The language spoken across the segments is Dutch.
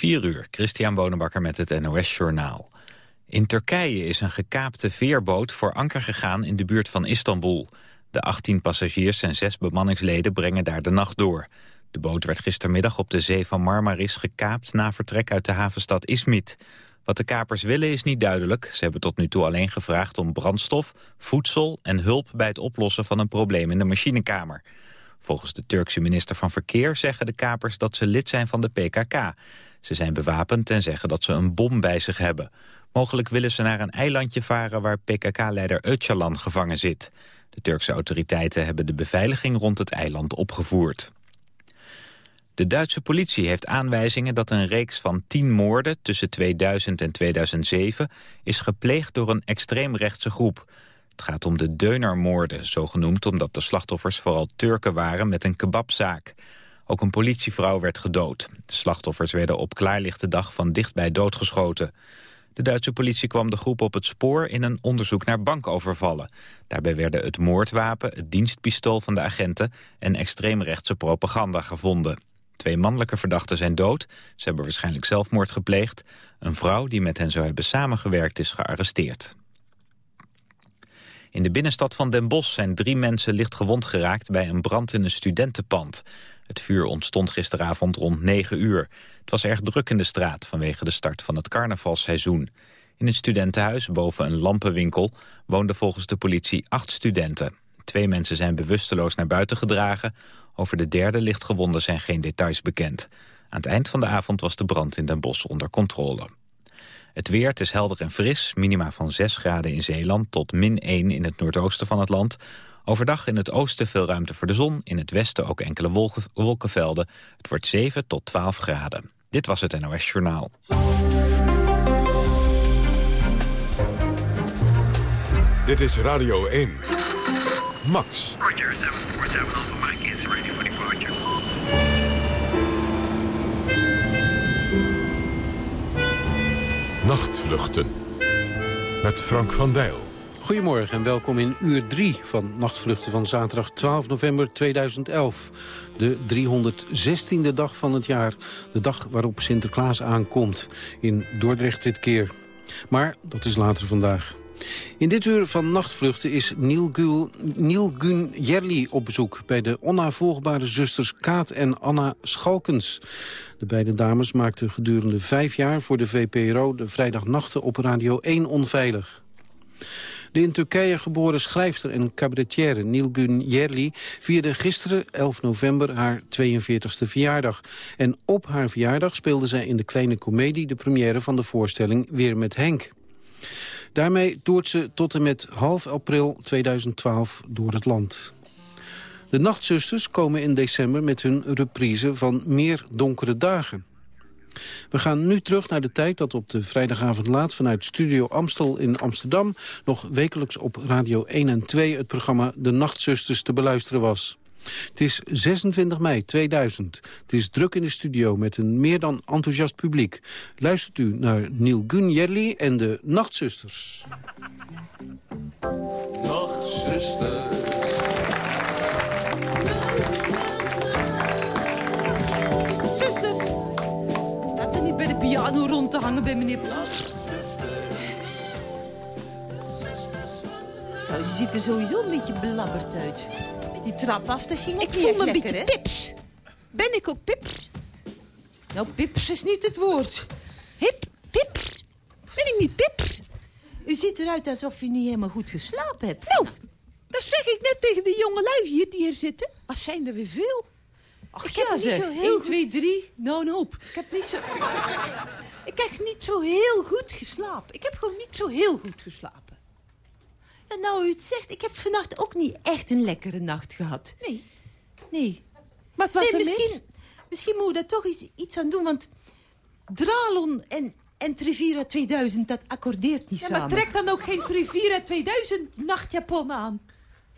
4 uur, Christian Bonenbakker met het NOS Journaal. In Turkije is een gekaapte veerboot voor anker gegaan in de buurt van Istanbul. De 18 passagiers en 6 bemanningsleden brengen daar de nacht door. De boot werd gistermiddag op de zee van Marmaris gekaapt... na vertrek uit de havenstad Izmit. Wat de kapers willen is niet duidelijk. Ze hebben tot nu toe alleen gevraagd om brandstof, voedsel... en hulp bij het oplossen van een probleem in de machinekamer. Volgens de Turkse minister van Verkeer zeggen de kapers dat ze lid zijn van de PKK. Ze zijn bewapend en zeggen dat ze een bom bij zich hebben. Mogelijk willen ze naar een eilandje varen waar PKK-leider Öcalan gevangen zit. De Turkse autoriteiten hebben de beveiliging rond het eiland opgevoerd. De Duitse politie heeft aanwijzingen dat een reeks van tien moorden tussen 2000 en 2007 is gepleegd door een extreemrechtse groep. Het gaat om de Deunermoorden, zogenoemd omdat de slachtoffers vooral Turken waren met een kebabzaak. Ook een politievrouw werd gedood. De slachtoffers werden op klaarlichte dag van dichtbij doodgeschoten. De Duitse politie kwam de groep op het spoor in een onderzoek naar bankovervallen. Daarbij werden het moordwapen, het dienstpistool van de agenten en extreemrechtse propaganda gevonden. Twee mannelijke verdachten zijn dood. Ze hebben waarschijnlijk zelfmoord gepleegd. Een vrouw die met hen zou hebben samengewerkt is gearresteerd. In de binnenstad van Den Bosch zijn drie mensen licht gewond geraakt bij een brand in een studentenpand. Het vuur ontstond gisteravond rond 9 uur. Het was erg druk in de straat vanwege de start van het carnavalseizoen. In het studentenhuis boven een lampenwinkel woonden volgens de politie acht studenten. Twee mensen zijn bewusteloos naar buiten gedragen. Over de derde lichtgewonden zijn geen details bekend. Aan het eind van de avond was de brand in Den Bosch onder controle. Het weer, het is helder en fris, minima van 6 graden in Zeeland tot min 1 in het noordoosten van het land. Overdag in het oosten veel ruimte voor de zon, in het westen ook enkele wolkenvelden. Het wordt 7 tot 12 graden. Dit was het NOS Journaal. Dit is Radio 1. Max. Roger, 747 Alpha Mike is ready for departure. Nachtvluchten. Met Frank van Dijl. Goedemorgen en welkom in uur 3 van Nachtvluchten van zaterdag 12 november 2011. De 316e dag van het jaar. De dag waarop Sinterklaas aankomt. In Dordrecht dit keer. Maar dat is later vandaag. In dit uur van Nachtvluchten is Niel Gun Jerli op bezoek... bij de onnavolgbare zusters Kaat en Anna Schalkens. De beide dames maakten gedurende vijf jaar voor de VPRO... de vrijdagnachten op Radio 1 onveilig. De in Turkije geboren schrijfster en cabaretière Nilgun Yerli vierde gisteren, 11 november, haar 42e verjaardag. En op haar verjaardag speelde zij in de kleine komedie de première van de voorstelling Weer met Henk. Daarmee toert ze tot en met half april 2012 door het land. De Nachtzusters komen in december met hun reprise van Meer Donkere Dagen. We gaan nu terug naar de tijd dat op de vrijdagavond laat... vanuit Studio Amstel in Amsterdam... nog wekelijks op Radio 1 en 2 het programma De Nachtzusters te beluisteren was. Het is 26 mei 2000. Het is druk in de studio met een meer dan enthousiast publiek. Luistert u naar Neil Gunjerli en de Nachtzusters. Nachtzusters. Piano rond te hangen bij meneer Plas? Zo, ze ziet er sowieso een beetje belabberd uit. Die trap af, dat ging ook Ik voel me een beetje hè? pips. Ben ik ook pips? Nou, pips is niet het woord. Hip, pips. Ben ik niet pips? U ziet eruit alsof u niet helemaal goed geslapen hebt. Nou, dat zeg ik net tegen de jonge lui hier die hier zitten. Wat zijn er weer veel. Ach, ik ja, zeg. zo heel 1, 2, 3. Nou, een hoop. Ik heb niet zo... ik heb niet zo heel goed geslapen. Ik heb gewoon niet zo heel goed geslapen. Ja, nou, u het zegt, ik heb vannacht ook niet echt een lekkere nacht gehad. Nee. Nee. Wat was nee, mis? misschien, misschien moeten we daar toch iets, iets aan doen, want Dralon en, en Trivira 2000, dat accordeert niet Ja, samen. maar trek dan ook geen Trivira 2000 nachtjapon aan.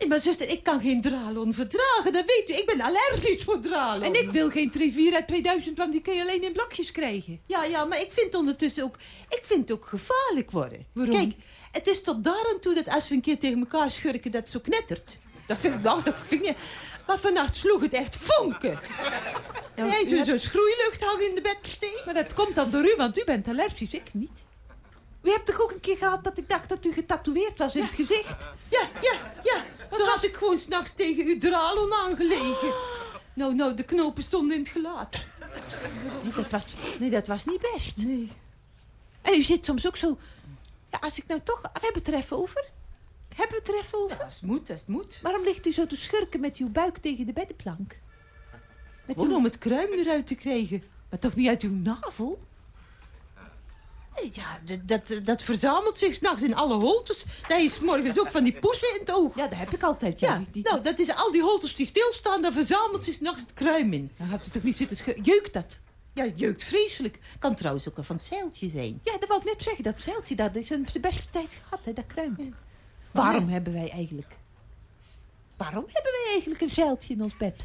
Nee, maar zuster, ik kan geen Dralon verdragen, dat weet u. Ik ben allergisch voor Dralon. En ik wil geen Trivira 2000, want die kun je alleen in blokjes krijgen. Ja, ja, maar ik vind ondertussen ook... Ik vind het ook gevaarlijk worden. Waarom? Kijk, het is tot daar aan toe dat als we een keer tegen elkaar schurken dat zo knettert. Dat vind ik, ach, dat vind ik niet. Maar vannacht sloeg het echt vonken. Ja, Nee, zo'n hebt- zo schroeilucht hangen in de bedstee. Maar dat komt dan door u, want u bent allergisch, ik niet. U hebt toch ook een keer gehad dat ik dacht dat u getatoeëerd was in het gezicht? Ja, ja, ja. Toen had ik gewoon s'nachts tegen uw dralon aangelegen. Nou, nou, de knopen stonden in het gelaat. Nee, dat was, nee, dat was niet best. Nee. En u zit soms ook zo... Ja, als ik nou toch... We hebben het er even over. Hebben we het er even over? Dat moet, dat moet. Waarom ligt u zo te schurken met uw buik tegen de beddenplank? Met uw, om het kruim eruit te krijgen. maar toch niet uit uw navel? Ja, dat, dat verzamelt zich s'nachts in alle holtes. Dat is morgens ook van die poesen in het oog. Ja, dat heb ik altijd. Ja, Ja, die, die- nou, dat is al die holtes die stilstaan, daar verzamelt zich s'nachts het kruim in. Dan gaat u toch niet zitten? Jeukt dat? Ja, het jeukt vreselijk. Kan trouwens ook wel van het zeiltje zijn. Ja, dat wou ik net zeggen. Dat zeiltje, dat is een zijn beste tijd gehad, hè. Dat kruimt. Waarom hebben wij eigenlijk... Waarom hebben wij eigenlijk een zeiltje in ons bed?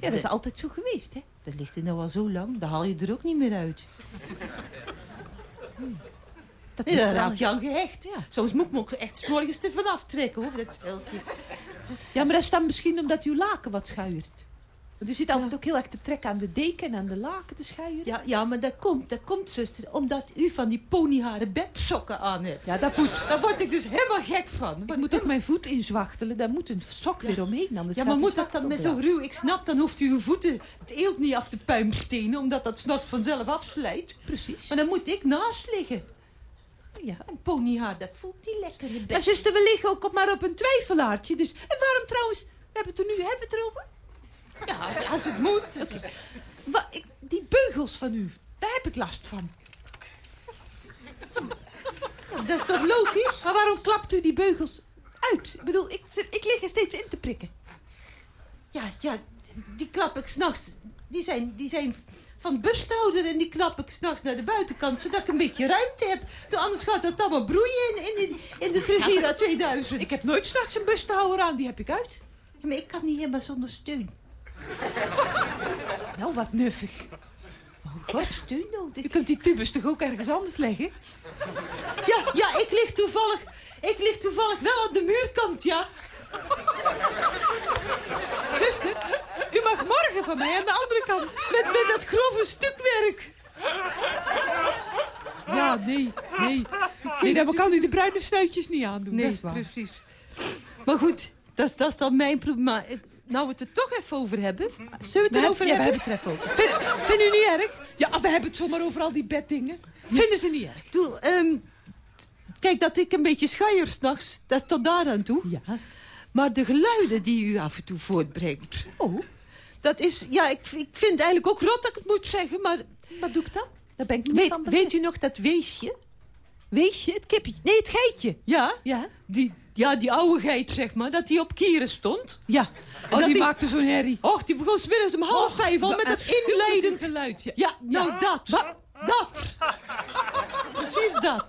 Ja, dat is altijd zo geweest, hè. Dat ligt er nou al zo lang, daar haal je er ook niet meer uit. Dat is daar raak je aan gehecht. Ja. Soms moet ik me ook echt 's morgens te vanaf trekken, hoor, dat zeiltje. Ja, maar dat is dan misschien omdat uw laken wat schuiert. Want u zit altijd Ja. ook heel erg te trekken aan de deken en aan de laken te schuieren. Ja, ja, maar dat komt, dat komt, zuster, omdat u van die ponyharen bedsokken aan hebt. Ja, dat moet. Daar word ik dus helemaal gek van. Ik moet ook mijn voet inzwachtelen. Daar moet een sok weer omheen. Anders Ja, maar moet dat dan met opblazen. ruw? Ik snap, dan hoeft u uw voeten het eelt niet af te puimstenen, omdat dat s'nachts vanzelf afslijt. Precies. Maar dan moet ik naast liggen. Ja. Een ponyhaar, dat voelt die lekkere Ja, bed. zuster, we liggen ook op maar op een twijfelaartje. Dus. En waarom trouwens... We hebben het er nu hebben we het erover. Ja, als, als het moet. Wa- ik, die beugels van u, daar heb ik last van. Dat is toch logisch? Maar waarom klapt u die beugels uit? Ik bedoel, ik, ik lig er steeds in te prikken. Ja, ja, die klap ik s'nachts. Die zijn, die zijn van busthouder en die klap ik s'nachts naar de buitenkant, zodat ik een beetje ruimte heb. Want Anders gaat dat allemaal broeien in, in, in, de Trevira 2000. Ik heb nooit straks een bustehouwer aan, die heb ik uit. Ja, maar ik kan niet helemaal zonder steun. Nou, wat nuffig. Oh god, nodig. Je kunt die tubus toch ook ergens anders leggen? Ja, ja, ik lig toevallig, ik lig toevallig wel aan de muurkant, ja. Zuster, u mag morgen van mij aan de andere kant. Met, met dat grove stukwerk. Ja, nee, nee. Nee, dan kan u de bruine snuitjes niet aandoen. dat Nee, is waar. precies. Maar goed, dat is, dat is dan mijn probleem. Maar ik- nou we het er toch even over hebben. Zullen we het We erover hebben, ja, we hebben? het er even over. Vind, vindt u niet erg? Ja, we hebben het zomaar over al die beddingen. Vinden ze niet erg? Doe, ehm, kijk, dat ik een beetje schuier s'nachts, dat is tot daar aan toe. Ja. Maar de geluiden die u af en toe voortbrengt... Oh, Dat is, ja, ik, ik vind het eigenlijk ook rot dat ik het moet zeggen, maar... wat doe ik dan? Daar ben ik niet Weet, van weet u nog dat weesje? Weesje, het kippetje. Nee, het geitje. Ja? Ja? Die, ja, die oude geit, zeg maar, dat die op kieren stond. Ja. En Oh, dat die maakte zo'n herrie. Och, die begon smiddags om half vijf al met dat inleidend... geluid. Ja. Ja, nou dat. Dat. Precies dat.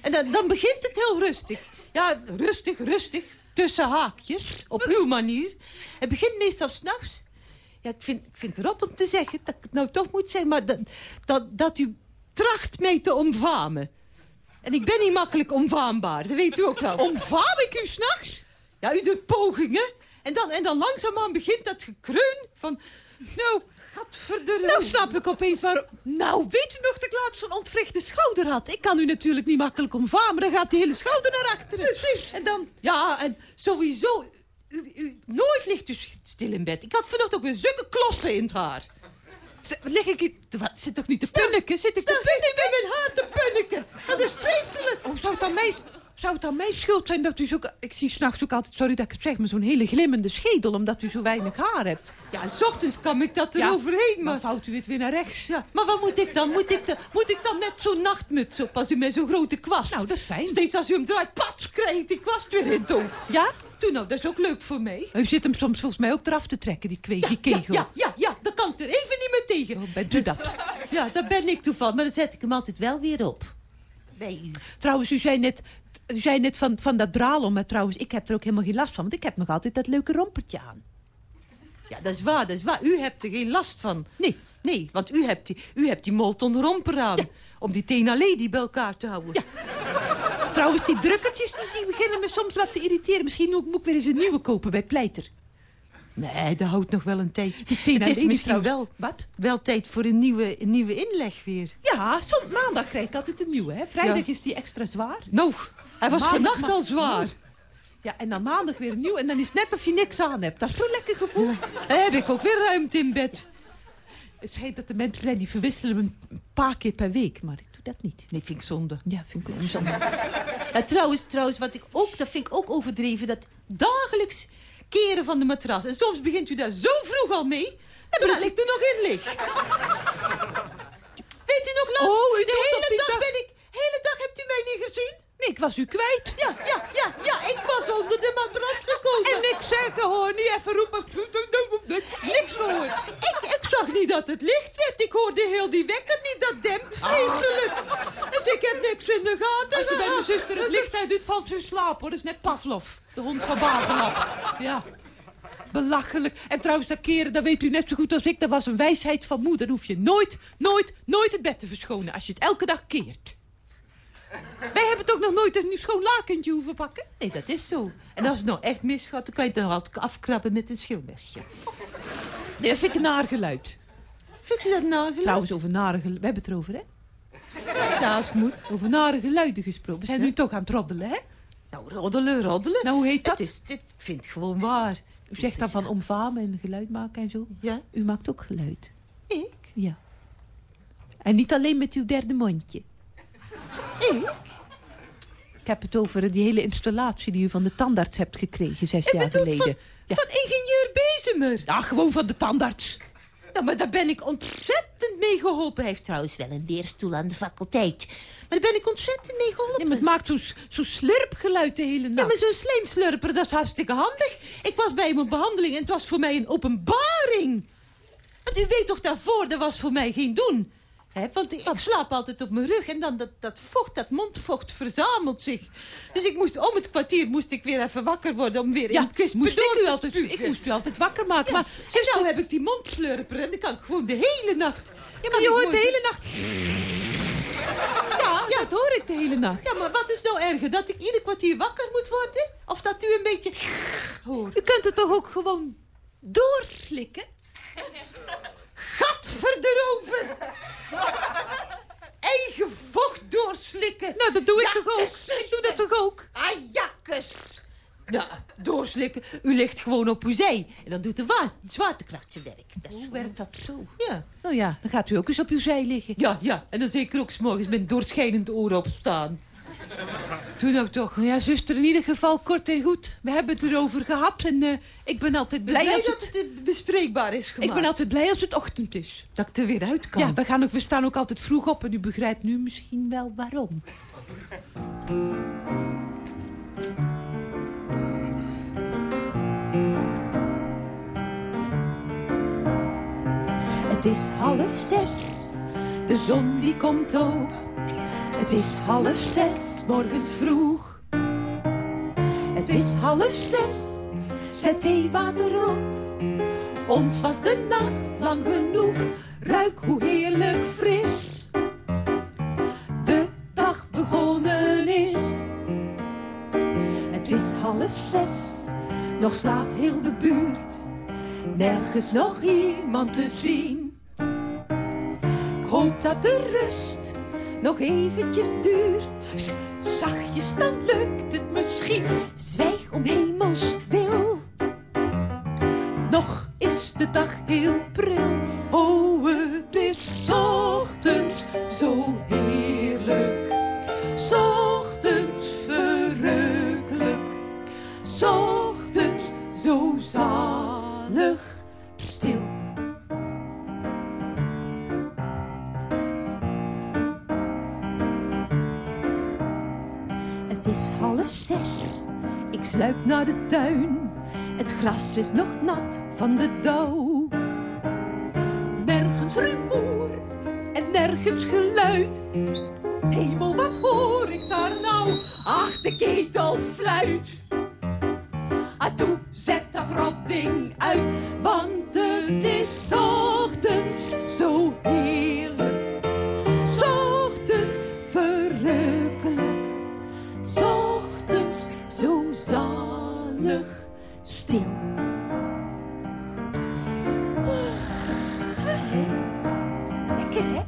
En dan, dan begint het heel rustig. Ja, rustig, rustig. Tussen haakjes. Op uw manier. Het begint meestal s'nachts. Ja, ik vind, ik vind het rot om te zeggen dat ik het nou toch moet zeggen. Maar dat, dat, dat u tracht mij te omvamen. En ik ben niet makkelijk omvaambaar. Dat weet u ook wel. Omvaam ik u s'nachts? Ja, u doet pogingen. En dan, en dan langzaamaan begint dat gekreun van... Nou, Gadverdamme. nou snap ik opeens waarom... Nou, weet u nog dat ik laatst zo'n ontwrichte schouder had? Ik kan u natuurlijk niet makkelijk omvamen. Dan gaat die hele schouder naar achteren. Precies. En dan... Ja, en sowieso... U, u, nooit ligt u stil in bed. Ik had vanochtend ook weer zulke klossen in het haar. Lig ik in... Wat, zit toch niet te punniken? Zit ik Stel, te u met mijn haar te punniken. Dat is vreselijk. Oh, zou het dan mijn, zou het dan mijn schuld zijn dat u zo... Ik zie s'nachts ook altijd, sorry dat ik het zeg, maar zo'n hele glimmende schedel... omdat u zo weinig haar hebt. Ja, s ochtends kwam ik dat Ja, eroverheen, Dan maar... vouwt u het weer naar rechts. Ja, maar wat moet ik dan? Moet ik, dan, moet ik dan net zo'n nachtmuts op als u met zo'n grote kwast? Nou, dat is fijn. Steeds als u hem draait, pats, krijg ik die kwast weer in het oog. Ja? Toen nou, dat is ook leuk voor mij. U zit hem soms volgens mij ook eraf te trekken, die, ja, kegel. ja, ja, ja, daar kan ik er even tegen. Oh, bent u dat? Ja, daar ben ik toevallig, maar dan zet ik hem altijd wel weer op. Bij u. Trouwens, u zei net, u zei net van, van dat dralen, maar trouwens, ik heb er ook helemaal geen last van. Want ik heb nog altijd dat leuke rompertje aan. Ja, dat is waar, dat is waar. U hebt er geen last van. Nee. Nee, want u hebt die, u hebt die molton romper aan. Om die tena lady bij elkaar te houden. Ja. Trouwens, die drukkertjes die, die beginnen me soms wat te irriteren. Misschien moet moet ik weer eens een nieuwe kopen bij Pleiter. Nee, dat houdt nog wel een tijd. Tina Het is misschien wel, Wat? wel tijd voor een nieuwe, een nieuwe inleg weer. Ja, soms maandag krijg ik altijd een nieuwe. Hè? Vrijdag Ja. is die extra zwaar. Nou, hij was Maandag vannacht al zwaar. Ja, en dan maandag weer een nieuw. En dan is het net of je niks aan hebt. Dat is zo'n lekker gevoel. Dan heb ik ook weer ruimte in bed. Het schijnt dat de mensen zijn die verwisselen hem een paar keer per week. Maar ik doe dat niet. Nee, vind ik zonde. Ja, vind ik ook zonde. Ja, trouwens, trouwens, wat ik ook, dat vind ik ook overdreven, dat dagelijks keren van de matras. En soms begint u daar zo vroeg al mee, terwijl ik er nog in lig. Weet u nog laatst? Oh, de hele dag dag- ben ik, hele dag hebt u mij niet gezien? Nee, ik was u kwijt. Ja, ja, ja, ja, ik was onder de matras gekomen. En niks zeggen hoor. Niet even roepen. Niks gehoord. Ik, ik zag niet dat het licht werd. Ik hoorde heel die wekker niet. Dat dempt vreselijk. Dus ik heb niks in de gaten Als je bij mijn zuster het licht uit doet, valt ze in slaap hoor. Dat is net Pavlov. De hond van Bavelap. Ja. Belachelijk. En trouwens, dat keren, dat weet u net zo goed als ik. Dat was een wijsheid van moeder. Dan hoef je nooit, nooit, nooit het bed te verschonen. Als je het elke dag keert. Wij hebben toch nog nooit een schoon lakentje hoeven pakken? Nee, dat is zo. En als het nou echt misgaat, dan kan je het dan altijd afkrabben met een schilmesje. Nee, dat vind ik een naar geluid. Vindt u dat nou Trouwens, over nare geluiden. We hebben het erover, hè? Ja, als het moet. Over nare geluiden gesproken. We zijn nu toch aan het roddelen, hè? Nou, roddelen, roddelen. Nou, hoe heet dat? Het is, dit, ik vind het gewoon waar. U zegt dan van omfamen en geluid maken en zo. Ja, U maakt ook geluid. ik? Ja. En niet alleen met uw derde mondje. Ik? Ik heb het over die hele installatie die u van de tandarts hebt gekregen zes jaar geleden. van, Ja. van ingenieur Bezemer. ja, gewoon van de tandarts. Nou, maar daar ben ik ontzettend mee geholpen. Hij heeft trouwens wel een leerstoel aan de faculteit. Maar daar ben ik ontzettend mee geholpen. Ja, maar het maakt zo'n zo slurpgeluid de hele Ja, nacht. maar zo'n slijmslurper, dat is hartstikke handig. Ik was bij hem op behandeling en het was voor mij een openbaring. Want u weet toch daarvoor, dat was voor mij geen doen. Want ik, slaap altijd op mijn rug en dan dat, dat vocht, dat mondvocht verzamelt zich. Dus ik moest om het kwartier moest ik weer even wakker worden om weer in ja, het kwispen moest door te altijd, ik moest u altijd wakker maken. Ja, Maar, en nou heb ik die mondslurper en dan kan ik gewoon de hele nacht... ja, maar je hoort de hele nacht... Ja, dat hoor ik de hele nacht. Ja, maar wat is nou erger? Dat ik ieder kwartier wakker moet worden? Of dat u een beetje hoort? U kunt het toch ook gewoon doorslikken? Gadverderover! Eigen vocht doorslikken. Nou, dat doe ik Ja, toch ook? Ik doe dat toch ook? Ajakkes! Ja, doorslikken. U ligt gewoon op uw zij. En dan doet de wa- zwaartekracht zijn werk. Dat Hoe werkt dat zo? Ja. Nou ja, dan gaat u ook eens op uw zij liggen. ja, ja. En dan zeker ook morgens met een doorschijnend oor opstaan. Doe nou toch. Nou ja, zuster, in ieder geval kort en goed. We hebben het erover gehad en eh, ik ben altijd blij, Blij als dat het... het eh, bespreekbaar is gemaakt. Ik ben altijd blij als het ochtend is. Dat ik er weer uit kan. Ja, we, gaan ook, we staan ook altijd vroeg op en u begrijpt nu misschien wel waarom. Het is half zes, de zon die komt op. Het is half zes, morgens vroeg. Het is half zes, zet theewater op. Ons was de nacht lang genoeg, ruik hoe heerlijk fris. De dag begonnen is. Het is half zes, nog slaapt heel de buurt. Nergens nog iemand te zien. Ik hoop dat de rust nog eventjes duurt. Zachtjes, dan lukt het misschien. Zwijg om hemels wil. Nog is de dag heel pril. Weer,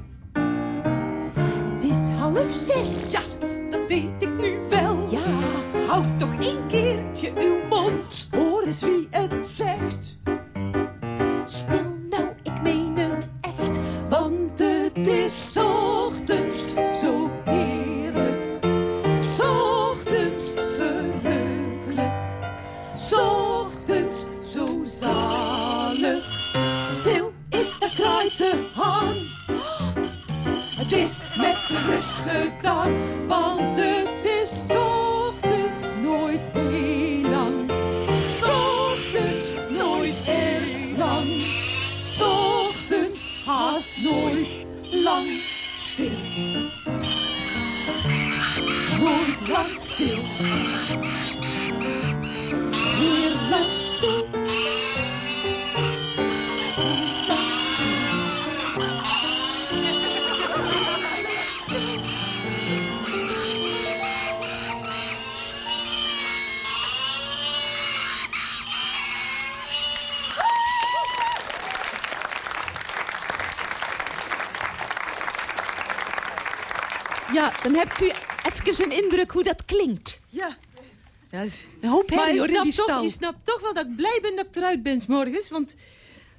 snapt, toch, je snapt toch wel dat ik blij ben dat ik eruit ben 's morgens. Want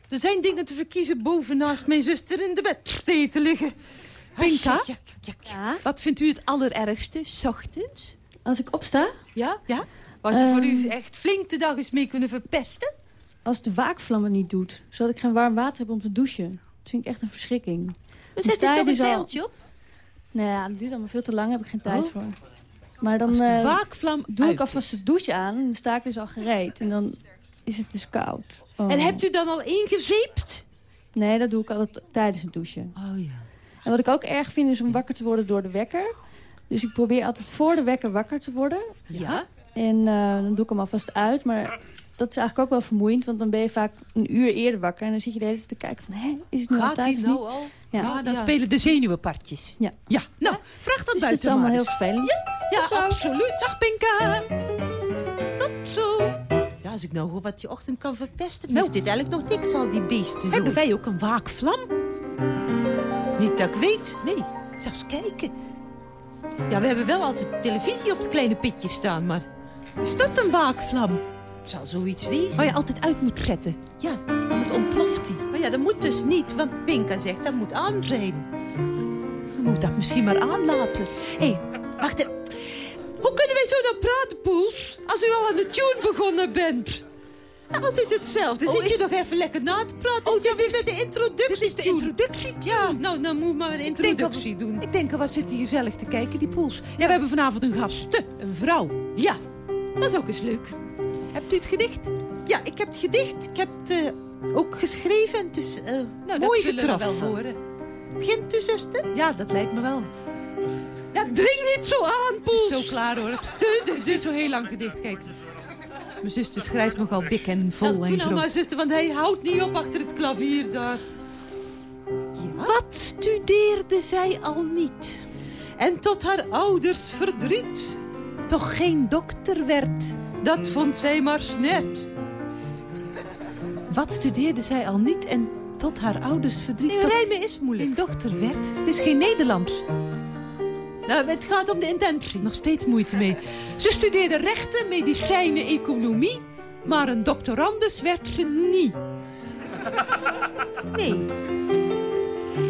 er zijn dingen te verkiezen boven naast mijn zuster in de bed te liggen. Pinka? Ja, ja, ja, ja. Ja, Wat vindt u het allerergste, 's ochtends? als ik opsta, Ja? Ja? Waar ze voor Ehm. u echt flink de dag eens mee kunnen verpesten? als de waakvlam het niet doet... zodat ik geen warm water heb om te douchen. Dat vind ik echt een verschrikking. We zetten sta je toch een dus deeltje op? Nou ja, dat duurt allemaal veel te lang, daar heb ik geen tijd Oh. voor. Maar dan eh, waakvlam doe ik alvast de douche aan en dan sta ik dus al gereed. En dan is het dus koud. Oh. En hebt u dan al ingezeept? Nee, dat doe ik altijd tijdens het douchen. Oh ja. En wat ik ook erg vind is om wakker te worden door de wekker. Dus ik probeer altijd voor de wekker wakker te worden. Ja? En eh, dan doe ik hem alvast uit. Maar dat is eigenlijk ook wel vermoeiend. Want dan ben je vaak een uur eerder wakker. En dan zit je de hele tijd te kijken van... Hé, is het nu al Gaat tijd hij of nou niet? al? Ja. Ja, dan Ja. spelen de zenuwenpartjes. Ja. Ja, nou, vraag dat Dus buiten is allemaal heel vervelend. Ja, absoluut. Dag Pinka. Tot zo. Ja, als ik nou hoor wat je ochtend kan verpesten... Nou. is dit eigenlijk nog niks al, die beesten zo. Hebben wij ook een waakvlam? Niet dat ik weet. Nee, zelfs kijken. Ja, we hebben wel altijd televisie op het kleine pitje staan, maar... Is dat een waakvlam? Zal zoiets wezen. Waar je altijd uit moet zetten. Ja, Anders ontploft die. maar ja, dat moet dus niet, want Pinka zegt dat moet aan zijn. Je moet dat misschien maar aanlaten. Hé, hey, wacht even. Hoe kunnen wij zo dan praten, Poels, als u al aan de tune begonnen bent? Altijd hetzelfde. Oh, Zit je is- nog even lekker na te praten? Oh, dit je met de introductie? Dit is de introductie. Ja, nou, dan moet maar denk introductie doen. Ik denk al, wat zit hij gezellig te kijken, die poels. Ja, we hebben vanavond een gasten, een vrouw. Ja, dat is ook eens leuk. Hebt u het gedicht? Ja, ik heb het gedicht, ik heb het eh, ook geschreven en het is eh, Nou, mooi we getroffen. wel horen. Begint u, zuster? Ja, dat lijkt me wel. Ja, dring niet zo aan, Poels. Zo klaar hoor. Het is zo heel lang gedicht, kijk. Mijn zuster schrijft nogal dik en vol Nou, en doe nou maar, zuster, want hij houdt niet op achter het klavier daar. Ja? Wat studeerde zij al niet? En tot haar ouders verdriet. Toch geen dokter werd. Dat vond zij maar snert. Wat studeerde zij al niet en tot haar ouders verdriet Nee, rijmen is moeilijk. geen dokter werd? Het is geen Nederlands. Nou, het gaat om de intentie. Nog steeds moeite mee. Ze studeerde rechten, medicijnen, economie. Maar een doctorandus werd ze niet. Nee.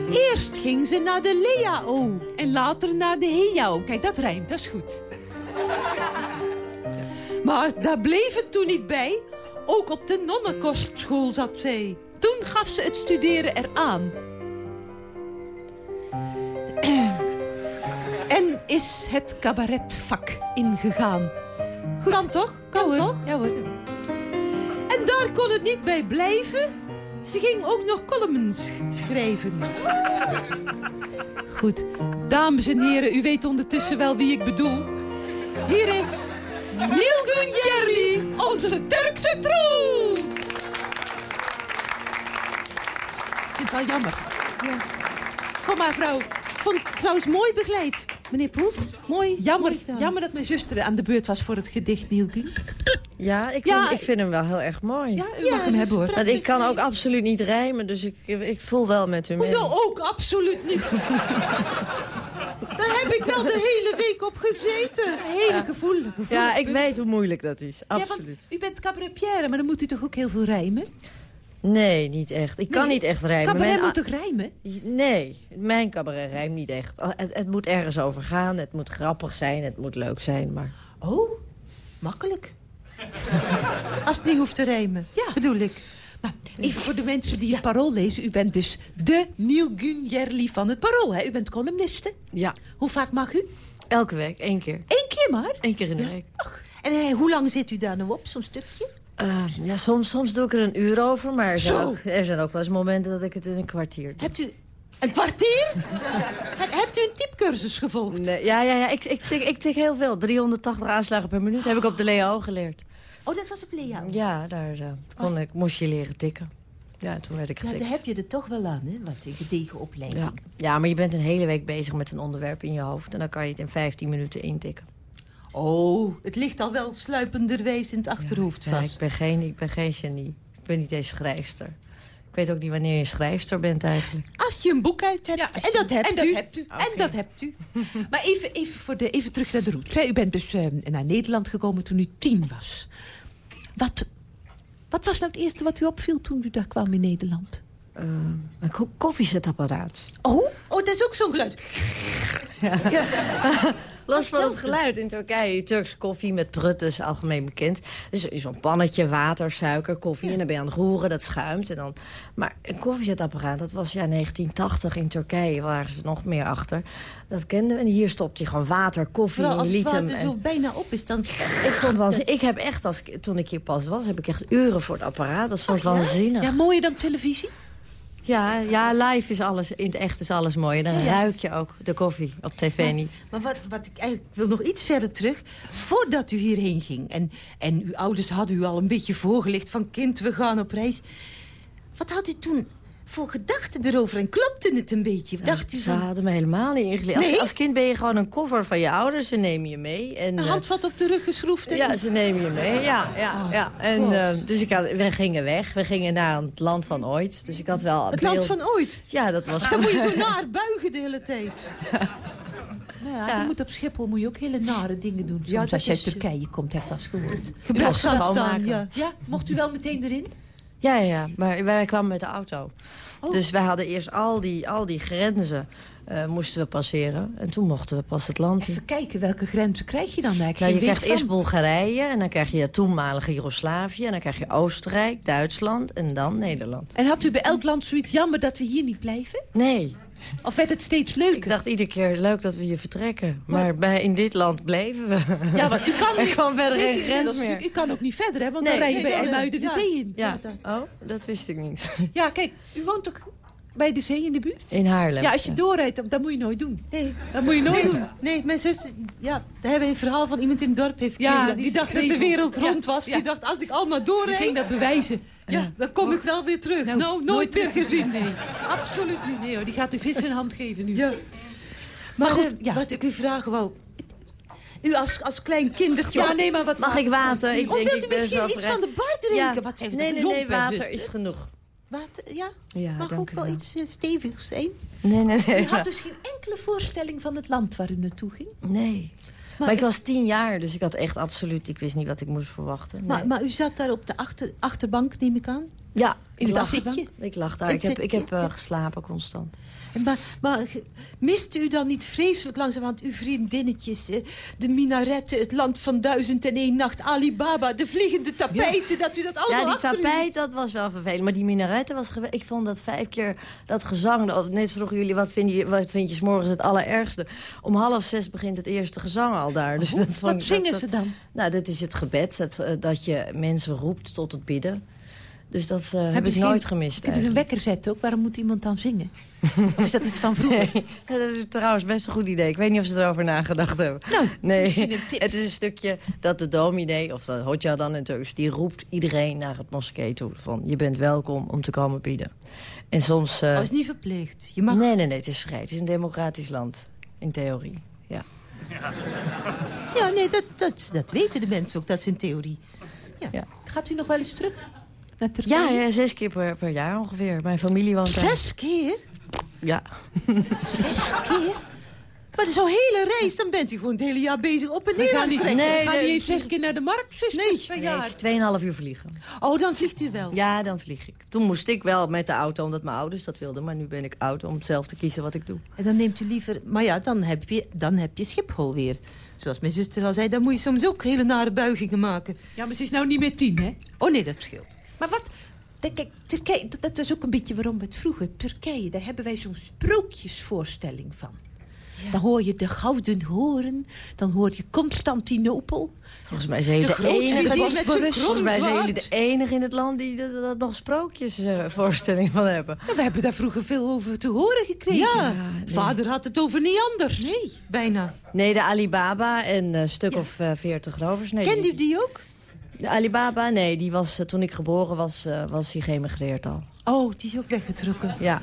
Eerst ging ze naar de LEAO. En later naar de HEJAO. Kijk, dat rijmt, dat is goed. Maar daar bleef het toen niet bij. Ook op de nonnenkostschool zat zij. Toen gaf ze het studeren eraan. En is het cabaretvak ingegaan. Kan toch? Kan ja, toch? Ja hoor. En daar kon het niet bij blijven. Ze ging ook nog columns schrijven. Goed. Dames en heren, u weet ondertussen wel wie ik bedoel. Hier is Nilgun Jerli, onze Turkse troep. Ik vind het wel jammer. Kom maar, vrouw. Ik vond het trouwens mooi begeleid. Meneer Poels, mooi. Jammer, mooi jammer dat mijn zuster aan de beurt was voor het gedicht, Nielke. Ja, ik vind, Ja. ik vind hem wel heel erg mooi. Ja, u mag hem hebben hoor. Want ik kan ook absoluut niet rijmen, dus ik, ik voel wel met u mee. Hoezo ook absoluut niet? Daar heb ik wel de hele week op gezeten. Hele gevoelig. gevoelig Ja, ik punt. weet hoe moeilijk dat is. Ja, want Absoluut. u bent cabaretière, maar dan moet u toch ook heel veel rijmen? Nee, niet echt. Ik kan niet echt rijmen. Cabaret Mijn- moet toch rijmen? Nee, mijn cabaret rijmt niet echt. Het, het moet ergens over gaan, het moet grappig zijn, het moet leuk zijn, maar... Oh, makkelijk. Als het niet hoeft te rijmen, ja. bedoel ik. Maar even voor de mensen die het parool lezen. U bent dus de Neil Gunjerli van het parool. Hè? U bent columniste. Ja, Hoe vaak mag u? elke week, één keer. Eén keer maar. Eén keer in de week. En eh, hoe lang zit u daar nou op, zo'n stukje? Eh, ja, soms, soms doe ik er een uur over, maar er zijn, ook, er zijn ook wel eens momenten dat ik het in een kwartier doe. Hebt u een kwartier? He- hebt u een typecursus gevolgd? Nee, ja, ja, ja ik, ik, tik, ik tik heel veel. 380 aanslagen per minuut heb ik op de Leo geleerd. Oh, dat was op Lea. Ja, daar eh, kon ik, moest je leren tikken. Ja, toen werd ik Ja, getikt. daar heb je er toch wel aan, hè? Wat een gedegen opleiding. Ja. ja, maar je bent een hele week bezig met een onderwerp in je hoofd... en dan kan je het in 15 minuten intikken. Oh, het ligt al wel sluipenderwijs in het achterhoofd Ja, vast. ik, ben geen, ik ben geen genie. Ik ben niet eens schrijfster. Ik weet ook niet wanneer je schrijfster bent eigenlijk. Als je een boek uit hebt, Ja, en dat hebt en dat u. hebt u. En dat hebt u. Maar even, even, voor de, even terug naar de route. U bent dus eh, naar Nederland gekomen toen u tien was. Wat, wat was nou het eerste wat u opviel toen u daar kwam in Nederland? Eh, een ko- koffiezetapparaat. Oh, oh, dat is ook zo'n geluid. Los van het geluid in Turkije. Turkse koffie met prut is algemeen bekend. Dus zo'n pannetje, water, suiker, koffie. En dan ben je aan het roeren, dat schuimt. En dan... Maar een koffiezetapparaat, dat was ja 1980 in Turkije. waren ze nog meer achter. Dat kenden we. En hier stopte je gewoon water, koffie Vooral en als het water en- zo bijna op is, dan... Ik vond wel, ik heb echt, als, ik- toen ik hier pas was, heb ik echt uren voor het apparaat. Dat vond ik waanzinnig. Ja, mooier dan televisie? Ja, ja, live is alles, in het echt is alles mooi. Dan Ja. ruik je ook de koffie op tv niet. Maar wat, wat ik eigenlijk wil nog iets verder terug. Voordat u hierheen ging en, en uw ouders hadden u al een beetje voorgelicht van kind, we gaan op reis. Wat had u toen voor gedachten erover en klopte het een beetje? Dacht u Ze van hadden me helemaal niet ingeleerd. Als, Nee? als kind ben je gewoon een koffer van je ouders. Ze nemen je mee. En, een eh, handvat op de rug geschroefd? en- ja, ze nemen je mee. Ja, ja, ja. En, eh, dus ik had, we gingen weg. We gingen naar het land van ooit. Dus ik had wel... Het land van ooit. Ja, dat was... Dan moet je zo naar buigen de hele tijd. Nou ja, Ja. je moet op Schiphol moet je ook hele nare dingen doen. Soms Ja, dat als je uit Turkije komt, heb ik eens gehoord. Schoonmaken. ja. Ja, mocht u wel meteen erin? Ja, ja. Maar wij kwamen met de auto. Oh. Dus wij hadden eerst al die, al die grenzen eh, moesten we passeren. En toen mochten we pas het land in. Even kijken, welke grenzen krijg je dan eigenlijk? Nou, je krijgt eerst. Bulgarije en dan krijg je het toenmalige Joegoslavië... en dan krijg je Oostenrijk, Duitsland en dan Nederland. En had u bij elk land zoiets jammer dat we hier niet blijven? Nee, Of werd het steeds leuker? ik dacht iedere keer leuk dat we hier vertrekken. Maar bij, in dit land bleven we. Ja, want u kan Er niet- kwam verder geen grens meer. Ik kan ook niet verder, hè, want Nee, dan rij je nee, bij de ja. zee in. Ja, dat- oh, dat wist ik niet. Ja, kijk, u woont toch bij de zee in de buurt? In Haarlem. Ja, als je doorrijdt, dan, dat moet je nooit doen. Nee, Dat moet je nooit nee, doen. nee, mijn zus... Ja, daar hebben we een verhaal van iemand in het dorp heeft Ja, gekregen. die die dacht dat de wereld Ja, rond was. ja. Die dacht, als ik allemaal Die doorrijd... ging dat bewijzen. Ja, dan kom ik wel weer terug. Nou, nooit, nooit meer gezien. Nee. Absoluut niet. nee hoor, die gaat de vis een hand geven nu. Ja. Maar, goed, eh, ja. wat ik u vragen wou... U als, als klein kindertje... Ja, nee, maar wat Mag ik water? Ik Oh, denk, wilt u ik ben misschien iets van de bar drinken? Wat zijn nee, nee, nee, water is genoeg. Water, ja? Ja, Mag ook wel wel. iets eh, stevigs zijn? Nee, nee, nee. U had dus geen enkele voorstelling van het land waar u naartoe ging? Nee. Maar, ik was tien jaar, dus ik had echt absoluut... Ik wist niet wat ik moest verwachten. Nee. Maar, maar u zat daar op de achter, achterbank, neem ik aan? ja, in het zitje? ik lag daar. Het Ik heb, ik heb eh, geslapen constant. Maar, maar miste u dan niet vreselijk langzamerhand uw vriendinnetjes... de minaretten, het land van duizend en één nacht, Alibaba... de vliegende tapijten, dat u dat allemaal Ja, die tapijt, dat was wel vervelend. Maar die minaretten was. Ik vond dat vijf keer, dat gezang... dat- Net vroegen jullie, wat vind je, wat vind je 's morgens het allerergste? Om half zes begint het eerste gezang al daar. Dus dat vond Wat dat- zingen dat- ze dan? Nou, dat is het gebed. Het, eh, dat je mensen roept tot het bidden. Dus dat eh, heb ik nooit gemist Kunt u een wekker zetten ook? Waarom moet iemand dan zingen? of is dat iets van vroeger? Nee, dat is trouwens best een goed idee. Ik weet niet of ze erover nagedacht hebben. Nou, nee, het is een stukje dat de dominee, of de hodja dan Turks... die roept iedereen naar het moskee toe. Van, je bent welkom om te komen bieden. En soms... eh, Oh, is niet verplicht. Je mag... Nee, nee, nee, het is vrij. Het is een democratisch land, in theorie. Ja. Ja, nee, dat, dat, dat weten de mensen ook, dat is in theorie. Ja. Gaat u nog wel eens terug naar Turkije? Ja, ja, zes keer per, per jaar ongeveer. Mijn familie woont daar. Zes keer? Ja. keer? Maar zo'n hele reis, dan bent u gewoon het hele jaar bezig op en neer aan het trekken. nee, de- niet zes keer naar de markt, zuster, Nee. per Nee, jaar. het is 2,5 uur vliegen. Oh, dan vliegt u wel. Ja, dan vlieg ik. Toen moest ik wel met de auto, omdat mijn ouders dat wilden. Maar nu ben ik oud om zelf te kiezen wat ik doe. En dan neemt u liever... Maar ja, dan heb je, dan heb je Schiphol weer. Zoals mijn zuster al zei, dan moet je soms ook hele nare buigingen maken. Ja, maar ze is nou niet meer tien, hè? Oh nee, dat scheelt. Maar wat... Kijk, Turkije, dat, is ook een beetje waarom we het vroegen. Turkije, daar hebben wij zo'n sprookjesvoorstelling van. Dan hoor je de Gouden Horen, dan hoor je Constantinopel. Volgens mij zijn jullie De de, enige... met zijn Volgens mij zijn jullie de kromzwaard. enige in het land die dat nog sprookjesvoorstelling van hebben. Ja, we hebben daar vroeger veel over te horen gekregen. Ja, nee. vader had het over niet anders. Nee. Bijna. Nee, de Alibaba en een stuk of eh, veertig rovers. Nee, Kende u die ook? Alibaba, nee, die was, eh, toen ik geboren was, eh, was hij geëmigreerd al. Oh, die is ook weggetrokken. Ja.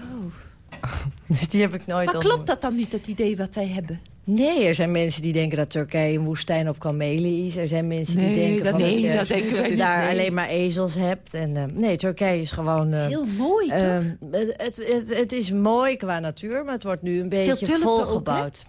Dus die heb ik nooit Maar klopt dat dan niet, dat idee wat wij hebben? Nee, er zijn mensen die denken dat Turkije een woestijn op kamelen is. Er zijn mensen die denken dat- van nee, je, dat denken wij niet, daar nee. alleen maar ezels hebt. En, eh, nee, Turkije is gewoon... Heel mooi, toch? het, het, het, het is mooi qua natuur, maar het wordt nu een beetje volgebouwd.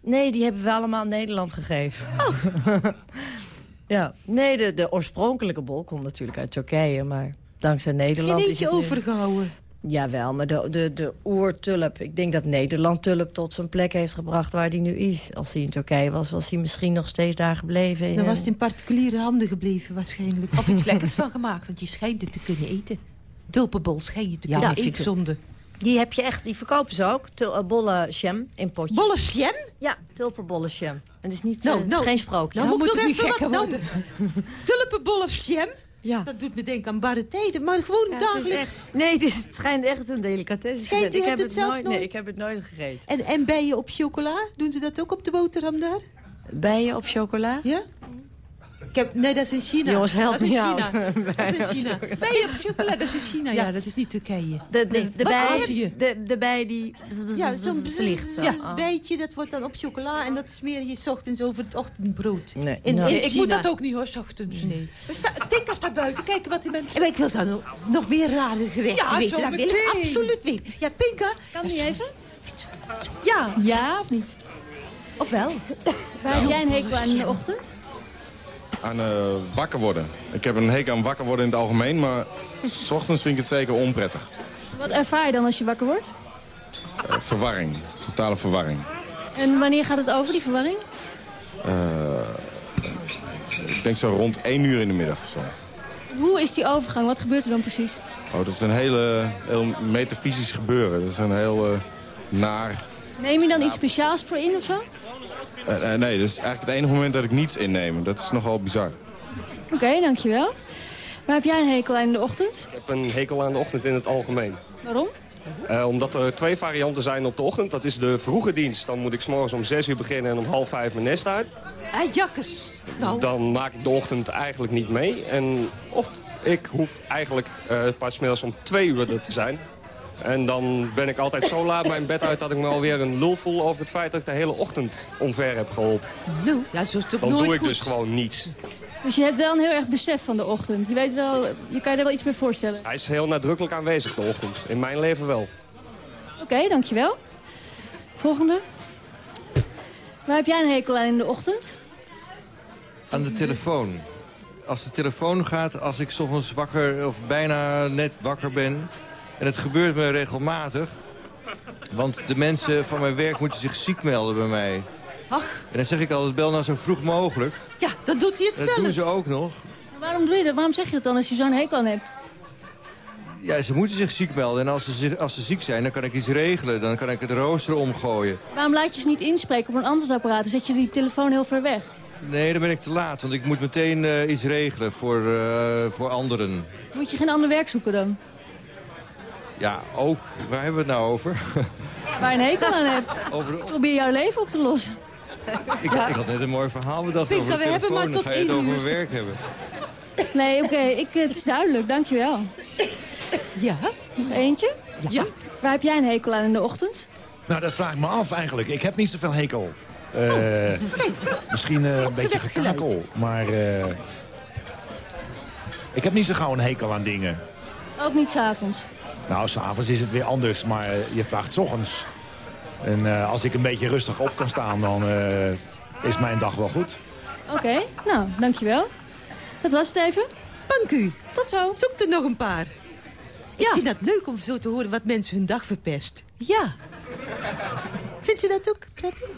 nee, die hebben we allemaal aan Nederland gegeven. Oh. ja, nee, de, de oorspronkelijke bol komt natuurlijk uit Turkije, maar dankzij Nederland Geen is eentje het nu- overgehouden. Jawel, maar de, de, de oertulp. Ik denk dat Nederland tulp tot zijn plek heeft gebracht waar die nu is. Als hij in Turkije was, was hij misschien nog steeds daar gebleven. Dan Ja. was het in particuliere handen gebleven, waarschijnlijk. Of iets lekkers van gemaakt, want je schijnt het te kunnen eten. Tulpenbol schijn je te Ja, kunnen dat vind ik eten. zonde. Die heb je echt, die verkopen ze ook. Tul, eh, bolle jam in potjes. Bolle jam? Ja, tulpenbolle jam. Het is niet, Nou, eh, het is nou, geen sprookje. Nou, moet ik gekker Nou, tulpenbol of jam? ja. Dat doet me denken aan barre tijden, maar gewoon Ja, dagelijks. echt- nee, het, is, het schijnt echt een delicatesse. te Schijnt, u ik hebt heb het zelf nooit, nooit? Nee, ik heb het nooit gegeten. En, en bijen op chocola? Doen ze dat ook op de boterham daar? Bijen op chocola? Ja? Ik heb, nee, dat is in China. Jongens, help dat is in me out. Dat is in China. Nee, op chocolade, dat is in China. Ja, Ja. dat is niet Turkije. De, de, de, bij, de, de bij die Ja, zo'n vliegt. zo. ja, Oh. bijtje, dat wordt dan op chocola en dat smeer je 's ochtends over het ochtendbrood. Nee. In, in Nee, ik China. moet dat ook niet hoor, 's ochtends. Nee. We staan, Tinka staat buiten, kijken wat die mensen... En ik wil zo nog, nog meer rare gerechten Ja, weten. Dat wil ik absoluut weten. Ja, Pinka. Kan die even? Ja, Ja of niet? Of wel? Waar heb jij een hekel aan in de ochtend? Aan eh, wakker worden. Ik heb een hekel aan wakker worden in het algemeen, maar s ochtends vind ik het zeker onprettig. Wat ervaar je dan als je wakker wordt? Eh, verwarring, totale verwarring. En wanneer gaat het over, die verwarring? Ik denk zo rond 1 uur in de middag of zo. Hoe is die overgang? Wat gebeurt er dan precies? Oh, dat is een hele, heel metafysisch gebeuren. Dat is een heel naar... Neem je dan iets speciaals voor in of zo? Eh, eh, nee, dat is eigenlijk het enige moment dat ik niets inneem. Dat is nogal bizar. Oké, dankjewel. Waar heb jij een hekel aan in de ochtend? Ik heb een hekel aan de ochtend in het algemeen. Waarom? Eh, omdat er twee varianten zijn op de ochtend. Dat is de vroege dienst. Dan moet ik 's morgens om 6 uur beginnen en om half vijf mijn nest uit. Ah, jakkers. Nou, Dan maak ik de ochtend eigenlijk niet mee. En of ik hoef eigenlijk eh pas middags om twee uur er te zijn. En dan ben ik altijd zo laat mijn bed uit dat ik me alweer een lul voel over het feit dat ik de hele ochtend omver heb geholpen. nou, ja, zo is het ook Dan nooit doe ik goed. dus gewoon niets. Dus je hebt wel een heel erg besef van de ochtend. Je weet wel, je kan je er wel iets meer voorstellen. Hij is heel nadrukkelijk aanwezig de ochtend. In mijn leven wel. Oké, dankjewel. Volgende. Waar heb jij een hekel aan in de ochtend? Aan de telefoon. Als de telefoon gaat, als ik 's ochtends wakker of bijna net wakker ben... en het gebeurt me regelmatig... want de mensen van mijn werk moeten zich ziek melden bij mij. Ach, En dan zeg ik altijd, bel nou zo vroeg mogelijk. ja, dan doet hij het En dat doen zelf. ze ook nog. Waarom doe je dat? Waarom zeg je dat dan als je zo'n hekel aan hebt? Ja, ze moeten zich ziek melden. En als ze, zich- als ze ziek zijn, dan kan ik iets regelen. Dan kan ik het rooster omgooien. Waarom laat je ze niet inspreken op een antwoordapparaat? Dan zet je die telefoon heel ver weg. Nee, dan ben ik te laat. Want ik moet meteen eh, iets regelen voor, eh, voor anderen. Moet je geen ander werk zoeken dan? Ja, ook. Waar hebben we het nou over? Waar je een hekel aan hebt. over de- Probeer jouw leven op te lossen. ik, ik had net een mooi verhaal bedacht over de we hebben maar tot ga je het één over uur. mijn werk hebben. Nee, oké, ik het is duidelijk. Dankjewel. Ja? Nog eentje? Ja. Waar heb jij een hekel aan in de ochtend? Nou, dat vraag ik me af eigenlijk. Ik heb niet zoveel hekel. Eh, misschien eh, een beetje gekakel, maar... eh, Ik heb niet zo gauw een hekel aan dingen. Ook niet s'avonds. Nou, s'avonds is het weer anders, maar eh, je vraagt 's ochtends. En eh, als ik een beetje rustig op kan staan, dan eh, is mijn dag wel goed. Oké, nou, dankjewel. Dat was het even. Dank u. Tot zo. Zoek er nog een paar. Ik vind dat leuk om zo te horen wat mensen hun dag verpest. Ja. Vindt u dat ook prettig?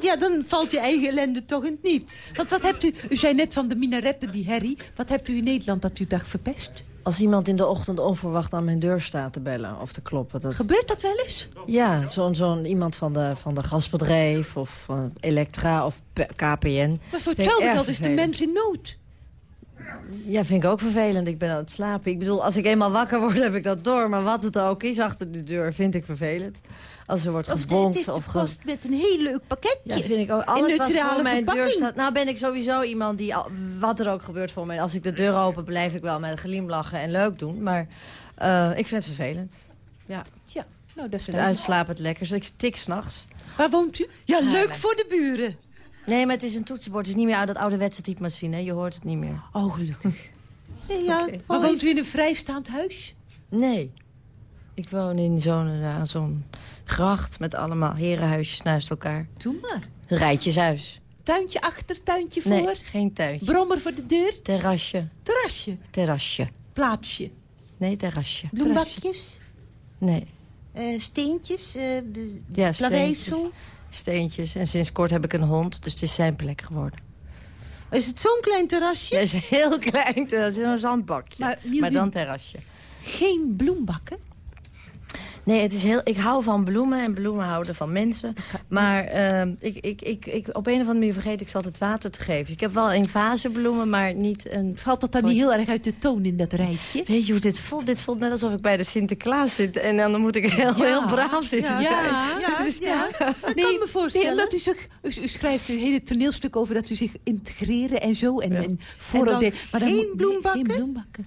Ja, dan valt je eigen ellende toch in het niet. Want wat hebt u... U zei net van de minaretten, die herrie. Wat hebt u in Nederland dat u dag verpest? Als iemand in de ochtend onverwacht aan mijn deur staat te bellen of te kloppen. Dat... Gebeurt dat wel eens? Ja, zo'n zo'n iemand van de, van de gasbedrijf of van Elektra of KPN. Maar voor hetzelfde geld is de mens in nood. Ja, vind ik ook vervelend. Ik ben aan het slapen. Ik bedoel, als ik eenmaal wakker word, heb ik dat door. Maar wat het ook is achter de deur, vind ik vervelend. Als er wordt Of het gebonkt is of ge- met een heel leuk pakketje. Ja, vind ik ook. Alles in wat voor mijn deur staat. Nou ben ik sowieso iemand die, wat er ook gebeurt voor mij. Als ik de deur open, blijf ik wel met glimlachen en leuk doen. Maar eh, ik vind het vervelend. Ja. Ja, nou dat is Het uitslapen het lekkerst. Ik tik s'nachts. Waar woont u? Ja, leuk voor de buren. Nee, maar het is een toetsenbord. Het is niet meer dat ouderwetse typemachine. Je hoort het niet meer. Oh, gelukkig. Nee, ja, Oké. Maar woont u in een vrijstaand huis? Nee. Ik woon in zo'n zo'n gracht met allemaal herenhuisjes naast elkaar. Doe maar. Een rijtjeshuis. Tuintje achter, tuintje voor. Nee, geen tuintje. Brommer voor de deur. Terrasje. Terrasje. Terrasje. Plaatsje. Nee, terrasje. Bloembakjes, Nee. eh, steentjes, b- Ja, plaveisel. steentjes. Steentjes. En sinds kort heb ik een hond, dus het is zijn plek geworden. Is het zo'n klein terrasje? Het is heel klein, is een zandbakje. Maar, Maar, dan terrasje. Geen bloembakken? Nee, het is heel, ik hou van bloemen en bloemen houden van mensen. Maar ehm, ik, ik, ik, ik, op een of andere manier vergeet ik ze altijd water te geven. Ik heb wel een vazenbloemen, maar niet een... Valt dat dan niet heel erg uit de toon in dat rijtje? Weet je hoe dit voelt? Dit voelt net alsof ik bij de Sinterklaas zit. En dan moet ik heel, heel braaf zitten. Ja, zijn. ja, is- ja. Dat kan Nee, ik me voorstellen. Nee, omdat u, zich, u, u schrijft een hele toneelstuk over dat u zich integreren en zo. En, Ja. en vooroordelen. dan dan geen bloembakken? Geen bloembakken.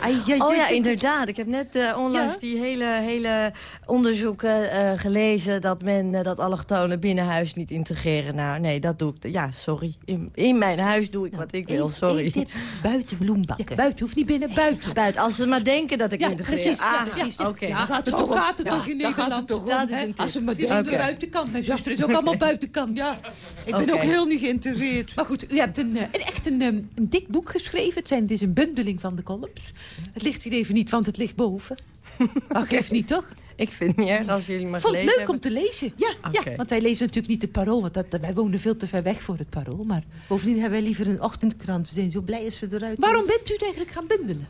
Ai, ja, Oh ja, inderdaad. Ik heb net eh, onlangs Ja? die hele, hele onderzoeken eh, gelezen... dat men eh, dat allochtonen binnen huis niet integreren. Nou, nee, dat doe ik. Ja, sorry. In, in mijn huis doe ik wat ik wil, sorry. buiten bloembakken. Buiten, hoeft niet binnen, buiten. Buiten, als ze maar denken dat ik Ja, integreer. precies. Ja, Ah, precies. oké. Ja, gaat het toch, gaat het toch in Nederland? toch om. Als ze maar denken. buitenkant. Mijn zuster is ook allemaal buitenkant. Ja. Ik ben ook heel niet geïnteresseerd. Maar goed, u hebt een, een echt een, ehm, een dik boek geschreven. Het, zijn, het is een bundeling van de columns. Het ligt hier even niet, want het ligt boven. Maar geeft niet, toch? Ik vind het niet erg als jullie maar vond het leuk om te lezen. Ja, ja, want wij lezen natuurlijk niet het parool. Want dat, wij wonen veel te ver weg voor het parool. Maar Bovendien hebben wij liever een ochtendkrant. We zijn zo blij als we eruit waarom bent u het eigenlijk gaan bundelen?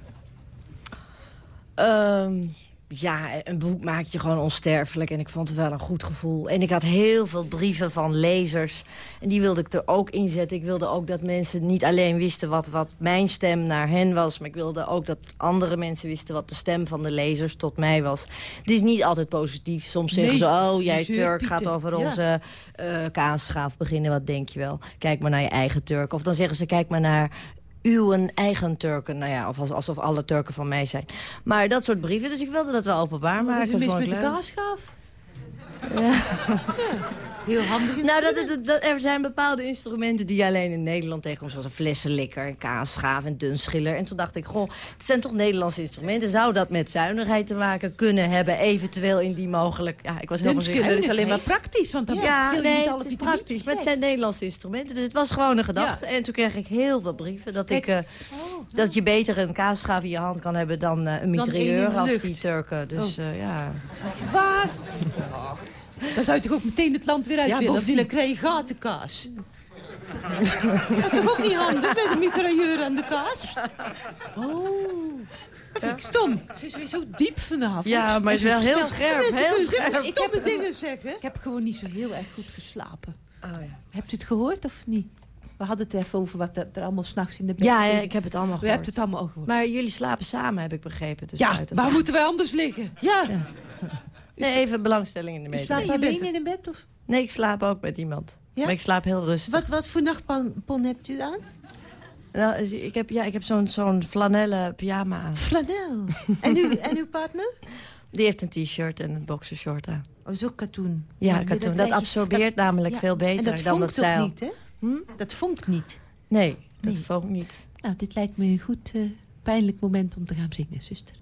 Ehm, ja, een boek maakt je gewoon onsterfelijk. En ik vond het wel een goed gevoel. En ik had heel veel brieven van lezers. En die wilde ik er ook in zetten. Ik wilde ook dat mensen niet alleen wisten wat, wat mijn stem naar hen was. Maar ik wilde ook dat andere mensen wisten wat de stem van de lezers tot mij was. Het is niet altijd positief. Soms zeggen ze, oh jij Turk gaat over Ja. onze eh kaasschaaf beginnen. Wat denk je wel? Kijk maar naar je eigen Turk. Of dan zeggen ze, kijk maar naar uw eigen Turken. Nou ja, of als- alsof alle Turken van mij zijn. Maar dat soort brieven, dus ik wilde dat wel openbaar Wat is maken. er mis met de. Heel handig Nou, dat, instrument. dat, dat- er zijn bepaalde instrumenten die je alleen in Nederland tegenkomt. Zoals een flessenlikker, een kaasschaaf, een dunschiller. En toen dacht ik, goh, het zijn toch Nederlandse instrumenten. Zou dat met zuinigheid te maken kunnen hebben? Eventueel indien mogelijk. Ja, ik was heel Dunschiller is alleen maar praktisch. Want dan ja, nee, niet alle het praktisch. Maar het zijn Nederlandse instrumenten. Dus het was gewoon een gedachte. En toen kreeg ik heel veel brieven. Dat, ik, eh, dat je beter een kaasschaaf in je hand kan hebben dan eh, een in mitrailleur als die Turken. Dus eh, ja. Waar? Dan zou je toch ook meteen het land weer uit Ja, willen? bovendien krijg je gatenkaas. dat is toch ook niet handig met een mitrailleur aan de kaas? Oh. Dat vind ik stom. Ze is weer zo diep vanavond. Ja, maar het is wel heel scherp. Mensen Heel kunnen zulke scherp. stomme dingen zeggen. Ik heb gewoon niet zo heel erg goed geslapen. Oh, ja. Hebt u het gehoord of niet? We hadden het even over wat er, allemaal s'nachts in de bed Ja, ja, ik heb het allemaal U gehoord. hebt het allemaal ook gehoord. Maar jullie slapen samen, heb ik begrepen. Dus ja, waar moeten wij anders liggen? Ja. Nee, even belangstelling in de slaapt Nee, je alleen in een bed? Of? Nee, ik slaap ook met iemand. Ja? Maar ik slaap heel rustig. Wat, wat voor nachtpon hebt u aan? Nou, ik heb, ja, ik heb zo'n zo'n flanellen pyjama aan. Flanel. En, u, en uw partner? Die heeft een t-shirt en een boxershort aan. Oh, zo katoen. Ja, katoen. Dat absorbeert namelijk ja, veel En beter dat dan vonkt dat zeil. niet, hè? Dat vonkt niet. Nee, dat Nee. vond ik niet. Nou, dit lijkt me een goed eh, pijnlijk moment om te gaan zingen, zuster.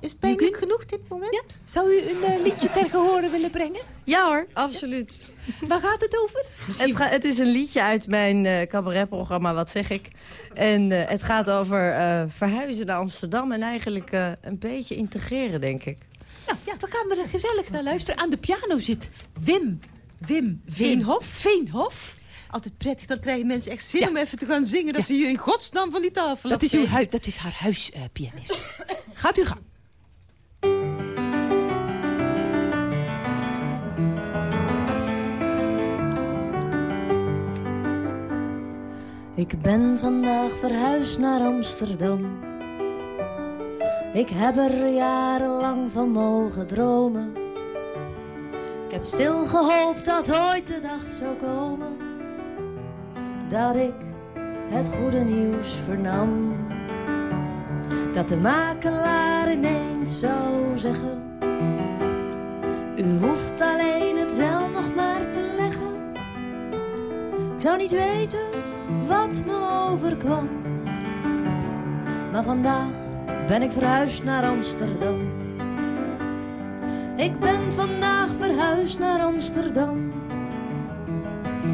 Is pijnlijk genoeg dit moment? Zou u een eh, liedje ter gehore willen brengen? Ja hoor, absoluut. Waar gaat het over? Het, ga- het is een liedje uit mijn eh cabaretprogramma, wat zeg ik. En eh, het gaat over eh, verhuizen naar Amsterdam en eigenlijk eh, een beetje integreren, denk ik. Nou, ja, we gaan er gezellig naar luisteren. Aan de piano zit Wim. Wim Veenhof. Veenhof. Altijd prettig, dan krijgen mensen echt zin om even te gaan zingen... dat ze je in godsnaam van die tafel Dat is, uw afvegen. hui- dat is haar huispianist. Gaat u gaan. Ik ben vandaag verhuisd naar Amsterdam. Ik heb er jarenlang van mogen dromen. Ik heb stil gehoopt dat ooit de dag zou komen. Dat ik het goede nieuws vernam. Dat de makelaar ineens zou zeggen. U hoeft alleen het zeil nog maar te leggen. Ik zou niet weten wat me overkwam. Maar vandaag ben ik verhuisd naar Amsterdam. Ik ben vandaag verhuisd naar Amsterdam.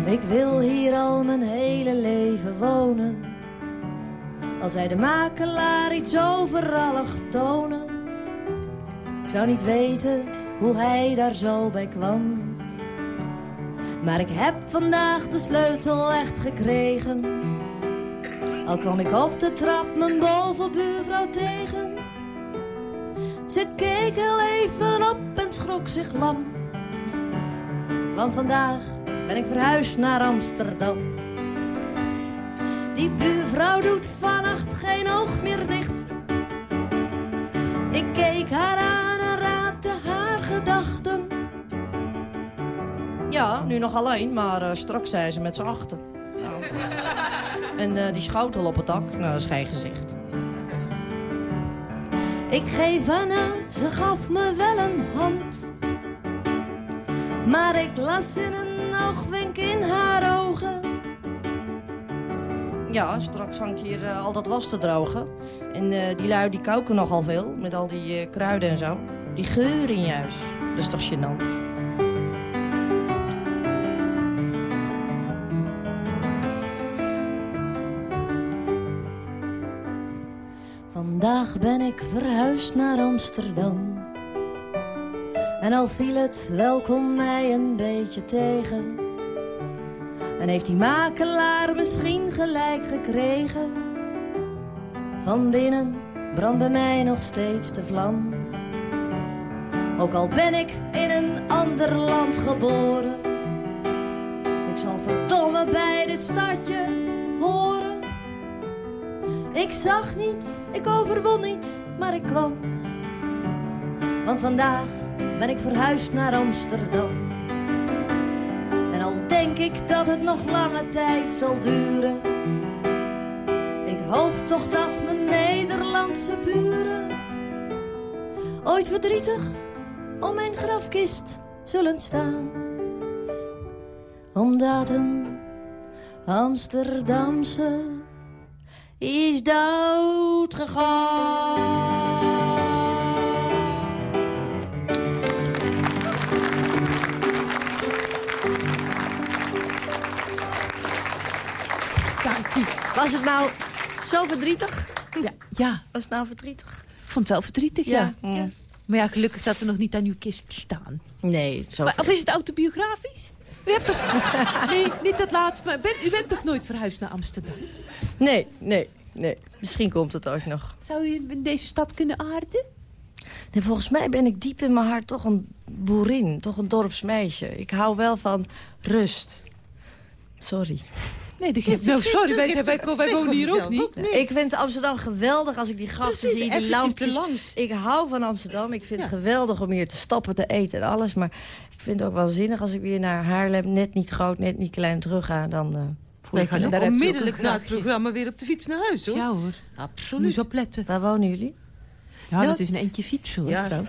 Ik wil hier al mijn hele leven wonen. Al zei de makelaar iets overallig tonen. Ik zou niet weten hoe hij daar zo bij kwam. Maar ik heb vandaag de sleutel echt gekregen. Al kwam ik op de trap mijn bovenbuurvrouw tegen. Ze keek heel even op en schrok zich lam. Want vandaag ben ik verhuisd naar Amsterdam. Die buurvrouw doet vannacht geen oog meer dicht. Ik keek haar aan Ja, nu nog alleen, maar eh, straks zijn ze met z'n achten. En eh, die schotel op het dak, nou, dat is geen gezicht. Ik geef aan ze gaf me wel een hand. Maar ik las in een oogwenk in haar ogen. Ja, straks hangt hier eh, al dat was te drogen. En die lui die koken nogal veel, met al die kruiden en zo. Die geuren juist, dat is toch gênant? Vandaag ben ik verhuisd naar Amsterdam. En al viel het welkom mij een beetje tegen. En heeft die makelaar misschien gelijk gekregen. Van binnen brandt bij mij nog steeds de vlam. Ook al ben ik in een ander land geboren. Ik zal verdomme bij dit stadje. Ik zag niet, ik overwon niet, maar ik kwam. Want vandaag ben ik verhuisd naar Amsterdam. En al denk ik dat het nog lange tijd zal duren. Ik hoop toch dat mijn Nederlandse buren ooit verdrietig om mijn grafkist zullen staan. Omdat een Amsterdamse is dood gegaan. Dank u. Was het nou zo verdrietig? Ja. ja. Was het nou verdrietig? Ik vond het wel verdrietig, ja. Ja. Ja. Maar ja, gelukkig dat we nog niet aan uw kist staan. Nee, zo Maar, of is het autobiografisch? U hebt toch... nee, niet dat laatste, maar bent, u bent toch nooit verhuisd naar Amsterdam? Nee, nee, nee. Misschien komt het ook nog. Zou u in deze stad kunnen aarden? Nee, volgens mij ben ik diep in mijn hart toch een boerin, toch een dorpsmeisje. Ik hou wel van rust. Sorry. Nee, dat geeft... Nou, sorry, wij, zijn, wij, wij wonen hier ook niet. Ik vind Amsterdam geweldig als ik die gasten Precies, zie, die lampjes. erlangs. Ik hou van Amsterdam. Ik vind het geweldig om hier te stappen, te eten en alles. Maar ik vind het ook wel zinnig als ik weer naar Haarlem, net niet groot, net niet klein, terug ga. Dan eh voel Wij ik me gaan ook onmiddellijk na het programma weer op de fiets naar huis, hoor. Ja hoor, Absoluut. moet je opletten. Waar wonen jullie? Ja, Nou, dat is een eentje fietsen hoor. Ja.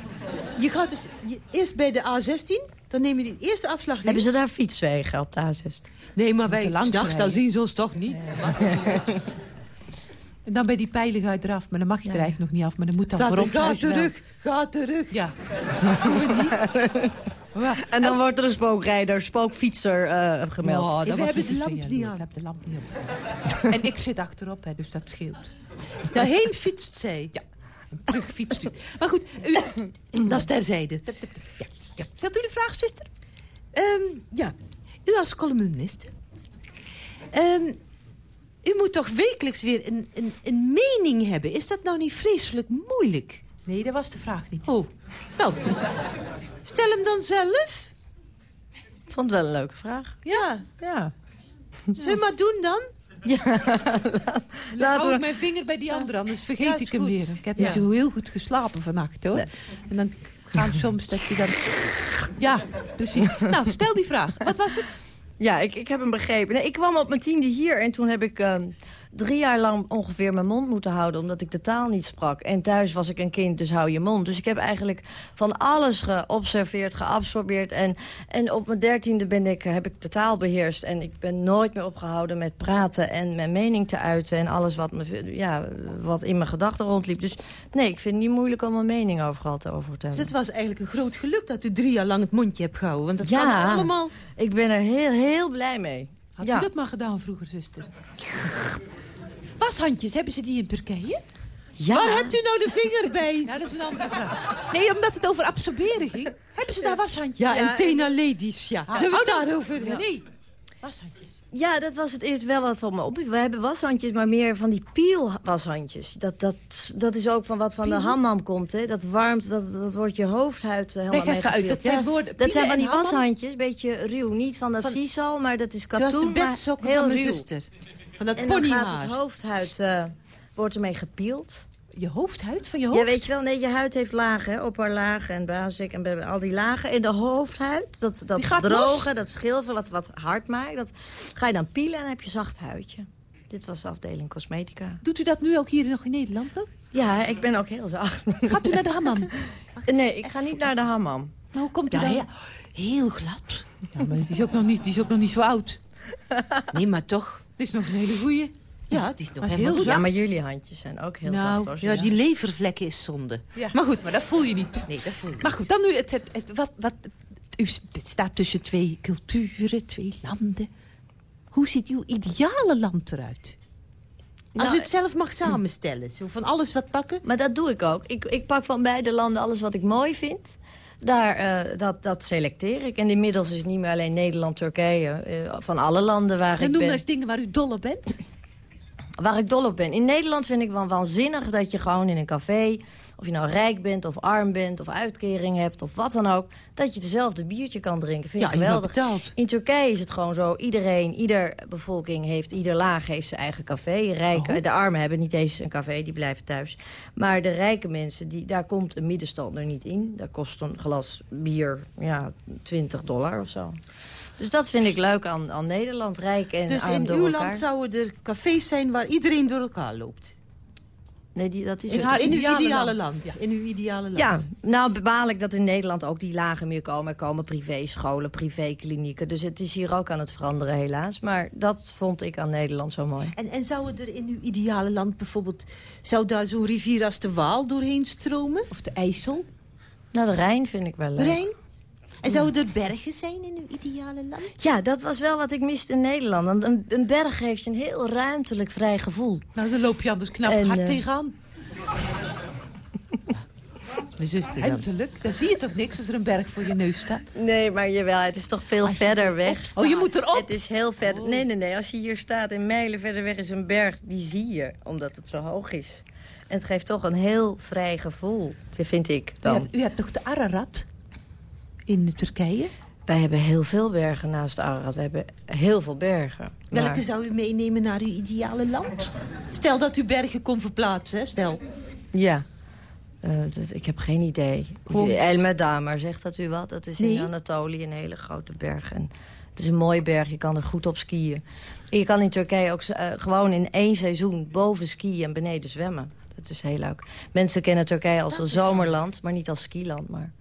Je gaat dus je- eerst bij de A16, dan neem je die eerste afslag links. Hebben ze daar fietswegen op de A6? Nee, maar wij langs s'nachts, dan zien ze ons toch niet. En dan bij die pijlen ga je eraf. Maar dan mag je er eigenlijk nog niet af. Maar dan moet dan Staat voor ons ga terug, ga terug. Ja. En dan wordt er een spookrijder, spookfietser eh, gemeld. Dat we hebben de lamp niet aan. Ik heb de lamp niet op. en ik zit achterop, hè, dus dat scheelt. Daarheen fietst zij. Ja, terug fietst u. Maar goed, u, Dat is terzijde. ja, ja. stelt u de vraag, zuster? Ehm, ja, u als columniste. Ehm, u moet toch wekelijks weer een, een, een mening hebben. Is dat nou niet vreselijk moeilijk? Nee, dat was de vraag niet. Oh, nou, stel hem dan zelf. Ik vond het wel een leuke vraag. Ja, Ja. zullen we maar doen dan? Laat Laten ik mijn vinger bij die andere, anders vergeet Ja, ik hem goed. weer. Ik heb Ja. niet zo heel goed geslapen vannacht, hoor. Nee. En dan gaan soms dat je dan... Ja, precies. Nou, stel die vraag. Wat was het? Ja, ik, ik heb hem begrepen. Nee, ik kwam op mijn tiende hier en toen heb ik ehm, drie jaar lang ongeveer mijn mond moeten houden... omdat ik de taal niet sprak. En thuis was ik een kind, dus hou je mond. Dus ik heb eigenlijk van alles geobserveerd, geabsorbeerd. En, en op mijn dertiende ben ik, heb ik de taal beheerst. En ik ben nooit meer opgehouden met praten en mijn mening te uiten... en alles wat, me, ja, wat in mijn gedachten rondliep. Dus nee, ik vind het niet moeilijk om mijn mening overal te over te Dus hebben. het was eigenlijk een groot geluk dat u drie jaar lang het mondje hebt gehouden. Want dat Ja. kan allemaal... Ik ben er heel, heel blij mee. Had Ja. u dat maar gedaan vroeger, zuster? Washandjes, hebben ze die in Turkije? Ja. Waar hebt u nou de vinger bij? Ja, dat is een andere vraag. Nee, omdat het over absorberen ging. Hebben ze daar washandjes? Ja, Ja, en Tena Ladies, ja. Zullen we het daarover hebben? Nee, washandjes. Ja, dat was het eerst wel wat van me op. We hebben washandjes, maar meer van die piel-washandjes. Dat, dat, dat is ook van wat van de hammam komt. Hè? Dat warmt, dat, dat wordt je hoofdhuid eh, helemaal even uit, dat zijn Ja, woorden. Dat zijn van die washandjes, beetje ruw. Niet van dat Van- sisal, maar dat is Zoals katoen, de maar bedsokken heel van mijn ruw. zuster. Van dat En dan gaat het hoofdhuid, eh, wordt ermee gepield. Je hoofdhuid van je hoofd? Ja, weet je wel, nee, je huid heeft lagen, hè? opperlagen en basic en al die lagen. En de hoofdhuid, dat, dat drogen, dat schilven, wat, wat hard maakt, dat ga je dan pielen en dan heb je zacht huidje. Dit was de afdeling cosmetica. Doet u dat nu ook hier nog in Nederland? Ook? Ja, ik ben ook heel zacht. Gaat u naar de hammam? Nee, ik ga niet naar de hammam. Maar hoe komt u Ja, dan? ja, heel glad. Ja, maar die is, ook nog niet, die is ook nog niet zo oud. Nee, maar toch. Dit is nog een hele goeie. Ja, die is nog is helemaal heel goed. Ja, maar jullie handjes zijn ook heel Nou, zacht. Hoor. Ja, die levervlekken is zonde. Ja. Maar goed, Maar dat voel je niet. nee, dat voel ik Maar goed, dan nu het, het, het- wat, wat, u staat tussen twee culturen, twee landen. Hoe ziet uw ideale land eruit? Als Nou, u het zelf mag samenstellen, zo van alles wat pakken. Maar dat doe ik ook. Ik, ik pak van beide landen alles wat ik mooi vind. Daar, eh, dat, dat selecteer ik. En inmiddels is het niet meer alleen Nederland, Turkije. eh, van alle landen waar En ik noem ben. maar eens dingen waar u dol op bent. Waar ik dol op ben. In Nederland vind ik wel waanzinnig dat je gewoon in een café... of je nou rijk bent of arm bent of uitkering hebt of wat dan ook... dat je dezelfde biertje kan drinken. Vind Ja, ik geweldig. In Turkije is het gewoon zo. Iedereen, ieder bevolking heeft, ieder laag heeft zijn eigen café. Rijke, De armen hebben niet eens een café, die blijven thuis. Maar de rijke mensen, die, daar komt een middenstander niet in. Daar kost een glas bier ja, 20 dollar of zo. Dus dat vind ik leuk aan, aan Nederland, rijk en Dus in uw land zouden er cafés zijn waar iedereen door elkaar loopt. Nee, die, dat is In het. haar In uw ideale ideale land. land. Ja. In uw ideale land. Ja, nou bepaal ik dat in Nederland ook die lagen meer komen. Er komen privéscholen, privéklinieken. Dus het is hier ook aan het veranderen helaas. Maar dat vond ik aan Nederland zo mooi. En, en zou er in uw ideale land bijvoorbeeld... zou daar zo'n rivier als de Waal doorheen stromen? Of de IJssel. Nou, de Rijn vind ik wel leuk. Rijn? En zouden er bergen zijn in uw ideale land? Ja, dat was wel wat ik miste in Nederland. Want een, een berg geeft je een heel ruimtelijk vrij gevoel. Nou, dan loop je anders knap En, hard eh, tegenaan. Mijn zuster dan. Ruimtelijk. Dan zie je toch niks als er een berg voor je neus staat. Nee, maar jawel, het is toch veel Als verder weg. staat. Oh, je moet erop? Het is heel ver. Nee, nee, nee. Als je hier staat en mijlen verder weg is een berg, die zie je. Omdat het zo hoog is. En het geeft toch een heel vrij gevoel, vind ik U dan. hebt, u hebt toch de Ararat in Turkije? Wij hebben heel veel bergen naast Ararat. We hebben heel veel bergen. Welke Maar- zou u meenemen naar uw ideale land? Stel dat u bergen kon verplaatsen, hè? Stel. Ja. Eh, dat, ik heb geen idee. El Medamar, zegt dat u wat? Dat is in Nee. Anatolië een hele grote berg. En het is een mooie berg, je kan er goed op skiën. En je kan in Turkije ook eh, gewoon in één seizoen boven skiën en beneden zwemmen. Dat is heel leuk. Mensen kennen Turkije als een zomerland, maar niet als skiland. Maar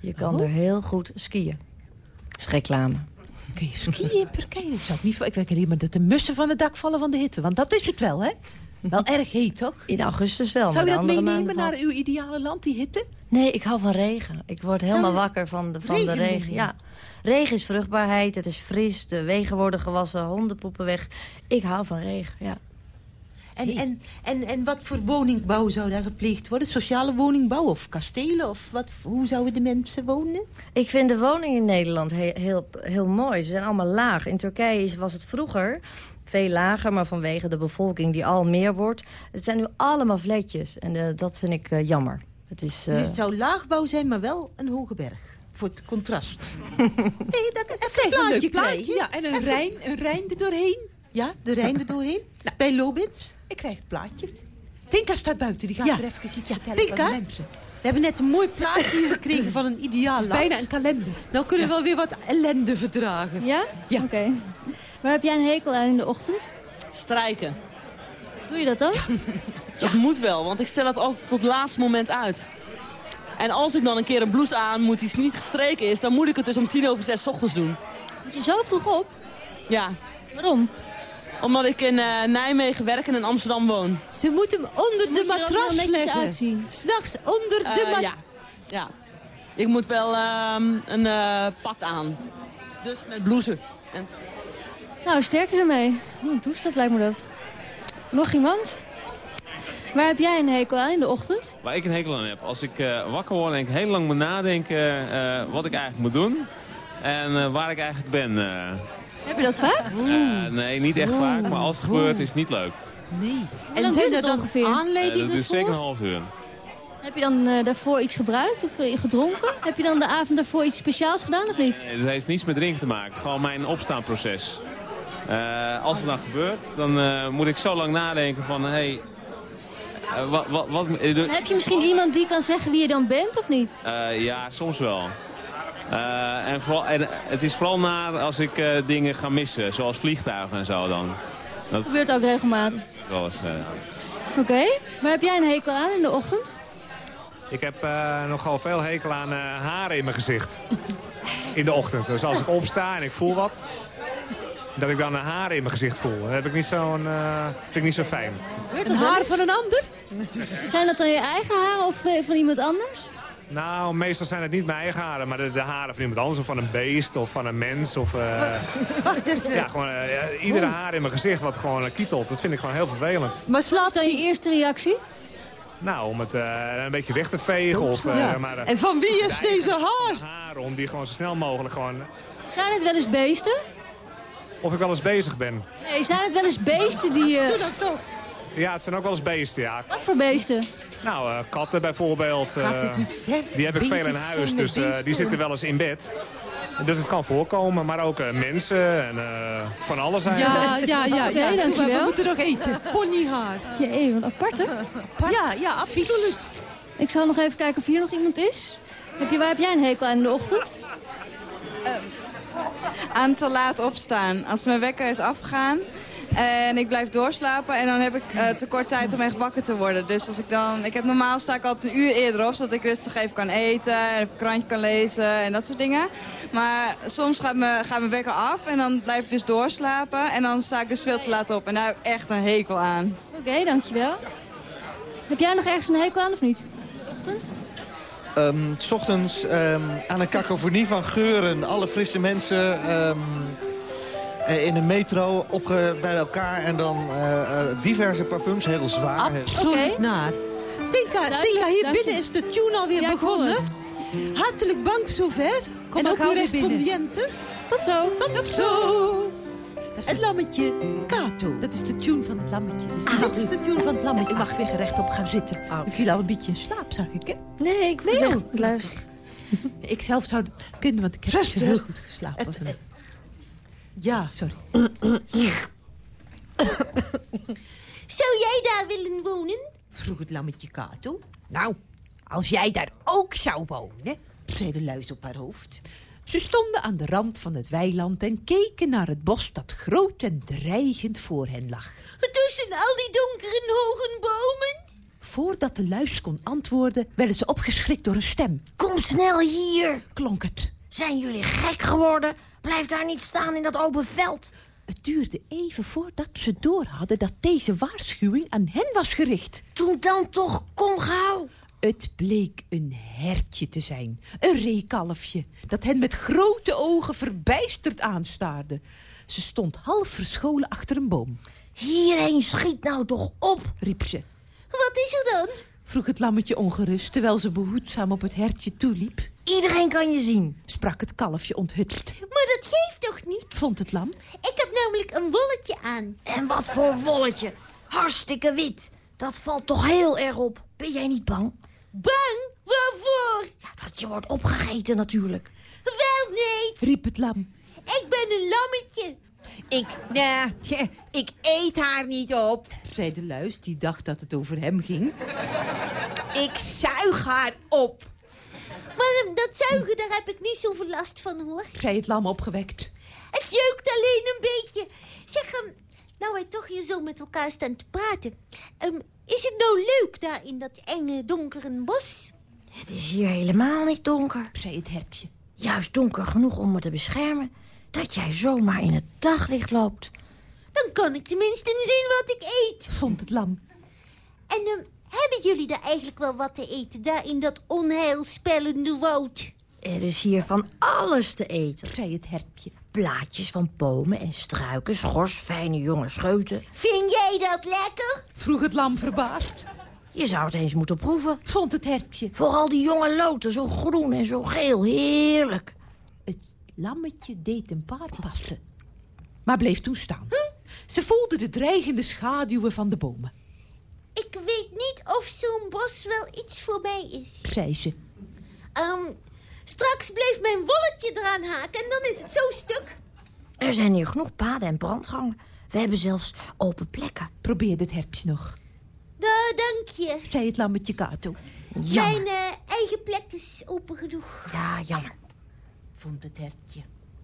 je kan Oh. er heel goed skiën. Dat is reclame. Kun je skiën in Turkije? Dat zou ik niet... Ik weet niet maar dat de mussen van het dak vallen van de hitte. Want dat is het wel, hè? Wel erg heet, toch? In augustus wel, Zou je de dat meenemen naar uw ideale land, die hitte? Nee, ik hou van regen. Ik word helemaal wakker van de, van de regen regen. meenemen? Ja. Regen is vruchtbaarheid, het is fris, de wegen worden gewassen, hondenpoepen weg. Ik hou van regen, ja. En, en, en, en wat voor woningbouw zou daar gepleegd worden? Sociale woningbouw of kastelen? Of wat, hoe zouden de mensen wonen? Ik vind de woningen in Nederland heel, heel, heel mooi. Ze zijn allemaal laag. In Turkije is- was het vroeger veel lager, maar vanwege de bevolking die al meer wordt. Het zijn nu allemaal vletjes en eh, dat vind ik eh, jammer. Het is, Dus eh, het zou laagbouw zijn, maar wel een hoge berg. Voor het contrast. nee, dat even een plaatje leuk plaatje, ja. En een Even- Rijn, een Rijn er doorheen. Ja, de Rijn er doorheen. Bij Lobit. Ik krijg het plaatje. Tinka staat buiten, die gaat Ja. er even iets vertellen Tinka? van de mensen. We hebben net een mooi plaatje gekregen van een ideaal land. bijna een kalender. Nou kunnen we wel weer wat ellende verdragen. Ja? Ja. Oké. Waar heb jij een hekel aan in de ochtend? Strijken. Doe je dat dan? Dat moet wel, want ik stel het altijd tot het laatste moment uit. En als ik dan een keer een blouse aan moet die niet gestreken is... dan moet ik het dus om tien over zes 's ochtends doen. Moet je zo vroeg op? Ja. Waarom? Omdat ik in eh, Nijmegen werk en in Amsterdam woon. Ze moeten hem onder Moet de matras leggen. uitzien? S'nachts onder de Eh, matras. ja. ja. Ik moet wel ehm, een eh, pak aan. Dus met blouse. En zo. Nou, sterkte ermee. Hoe een toestand lijkt me dat. Nog iemand? Waar heb jij een hekel aan in de ochtend? Waar ik een hekel aan heb. Als ik eh, wakker word en ik heel lang moet nadenken eh, wat ik eigenlijk moet doen. En eh, waar ik eigenlijk ben. Heb je dat vaak? Eh, nee, niet echt vaak. Maar als het gebeurt is het niet leuk. Nee. En lang zijn er het dan ongeveer? Aanleidingen dat is zeker een half uur. Heb je dan eh, daarvoor iets gebruikt of eh, gedronken? Heb je dan de avond daarvoor iets speciaals gedaan of niet? Nee, dat heeft niets met drinken te maken. Gewoon mijn opstaanproces. Eh, als het dan gebeurt, dan eh, moet ik zo lang nadenken van... Hey, wat, wat, wat, Heb je misschien iemand die kan zeggen wie je dan bent of niet? Eh, ja, soms wel. Eh, en, vooral, en het is vooral naar als ik eh, dingen ga missen, zoals vliegtuigen en zo dan. Dat gebeurt ook regelmatig. eh, Oké, waar heb jij een hekel aan in de ochtend? Ik heb eh, nogal veel hekel aan eh, haren in mijn gezicht. In de ochtend. Dus als ik opsta en ik voel wat... dat ik dan een haren in mijn gezicht voel. Dat heb ik niet zo'n, eh, vind ik niet zo fijn. Gebeurt Een dat haar van een ander? Zijn dat dan je eigen haren of van iemand anders? Nou, meestal zijn het niet mijn eigen haren, maar de, de haren van iemand anders. Of van een beest of van een mens. Of, eh, Wacht even. ja, gewoon, eh, ja, iedere haar in mijn gezicht wat gewoon eh, kietelt. Dat vind ik gewoon heel vervelend. Maar Wat is slaapt dan je eerste reactie? Nou, om het eh, een beetje weg te vegen. Of, eh, Ja. maar, En van wie is de deze haar? haren om die gewoon zo snel mogelijk gewoon... Zijn het wel eens beesten? Of ik wel eens bezig ben. Nee, zijn het wel eens beesten die... eh, Doe dat toch. Ja, het zijn ook wel eens beesten, ja. Wat voor beesten? Nou, eh, katten bijvoorbeeld. eh, Gaat het niet ver? die heb ik veel in huis, dus eh, die zitten wel eens in bed. Dus het kan voorkomen, maar ook eh, mensen en eh, van alles eigenlijk. Ja, ja, ja. Ja. Dankjewel. We moeten nog eten. Ponyhaar. Jee, wat apart hè? Ja, ja, absoluut. Ik zal nog even kijken of hier nog iemand is. Heb je, waar heb jij een hekel aan in de ochtend? aan te laat opstaan. Als mijn wekker is afgegaan en ik blijf doorslapen... en dan heb ik eh, te kort tijd om echt wakker te worden. Dus als ik dan... Ik heb normaal sta ik altijd een uur eerder op... zodat ik rustig even kan eten en even een krantje kan lezen en dat soort dingen. Maar soms gaat mijn, gaat mijn wekker af en dan blijf ik dus doorslapen... en dan sta ik dus veel te laat op. En daar heb ik echt een hekel aan. Oké, dankjewel. Heb jij nog ergens een hekel aan of niet? Ochtend? Ehm, s ochtends ehm, aan een cacophonie van geuren. Alle frisse mensen ehm, eh, in de metro opge bij elkaar. En dan eh, eh, diverse parfums, heel zwaar. Absoluut naar. Tinka, Duidelijk, Tinka, hier dank je. binnen is de tune alweer Ja, begonnen. Hartelijk dank zover. Kom en maar ook gauw uw respondenten. Tot zo. Tot zo. Het lammetje Kato. Dat is de tune van het lammetje. Dus Ah, dit is de tune van het lammetje. Ik mag weer rechtop gaan zitten. Je viel al een beetje in slaap, zag ik, hè? Nee, ik was Nee, echt... joh. Luister. Ik zelf zou het kunnen, want ik heb Rustig. heel goed geslapen. Het, eh, ja, Sorry. Zou jij daar willen wonen? Vroeg het lammetje Kato. Nou, als jij daar ook zou wonen... Zei de luis op haar hoofd. Ze stonden aan de rand van het weiland en keken naar het bos dat groot en dreigend voor hen lag. Tussen al die donkere hoge bomen? Voordat de luis kon antwoorden, werden ze opgeschrikt door een stem. Kom snel hier! Klonk het. Zijn jullie gek geworden? Blijf daar niet staan in dat open veld. Het duurde even voordat ze doorhadden dat deze waarschuwing aan hen was gericht. Toen dan toch, kom gauw. Het bleek een hertje te zijn. Een reekalfje. Dat hen met grote ogen verbijsterd aanstaarde. Ze stond half verscholen achter een boom. Hierheen, schiet nou toch op, riep ze. Wat is er dan? Vroeg het lammetje ongerust, terwijl ze behoedzaam op het hertje toeliep. Iedereen kan je zien, sprak het kalfje onthutst. Maar dat geeft toch niet? Vond het lam. Ik heb namelijk een wolletje aan. En wat voor wolletje? Hartstikke wit. Dat valt toch heel erg op. Ben jij niet bang? Bang? Waarvoor? Ja, dat je wordt opgegeten natuurlijk. Wel niet, riep het lam. Ik ben een lammetje. Ik, nee, ik eet haar niet op, zei de luis, die dacht dat het over hem ging. Ik zuig haar op. Dat zuigen, daar heb ik niet zoveel last van, hoor. Zei het lam opgewekt. Het jeukt alleen een beetje. Zeg, um, nou wij toch hier zo met elkaar staan te praten. Um, is het nou leuk daar in dat enge, donkere bos? Het is hier helemaal niet donker, zei het hertje. Juist donker genoeg om me te beschermen. Dat jij zomaar in het daglicht loopt. Dan kan ik tenminste zien wat ik eet, vond het lam. En um, hebben jullie daar eigenlijk wel wat te eten, daar in dat onheilspellende woud? Er is hier van alles te eten, zei het hertje. Blaadjes van bomen en struiken, schors, fijne jonge scheuten. Vind jij dat lekker? Vroeg het lam verbaasd. Je zou het eens moeten proeven, vond het hertje. Vooral die jonge loten, zo groen en zo geel, heerlijk. Het lammetje deed een paar passen, maar bleef toen staan. Hm? Ze voelde de dreigende schaduwen van de bomen. Ik weet niet of zo'n bos wel iets voor mij is, zei ze. Um, straks bleef mijn wolletje eraan haken en dan is het zo stuk. Er zijn hier genoeg paden en brandgangen. We hebben zelfs open plekken. Probeerde het hertje nog. Da, dank je, zei het lammetje Kato. Mijn uh, eigen plek is open genoeg. Ja, jammer, vond het hertje.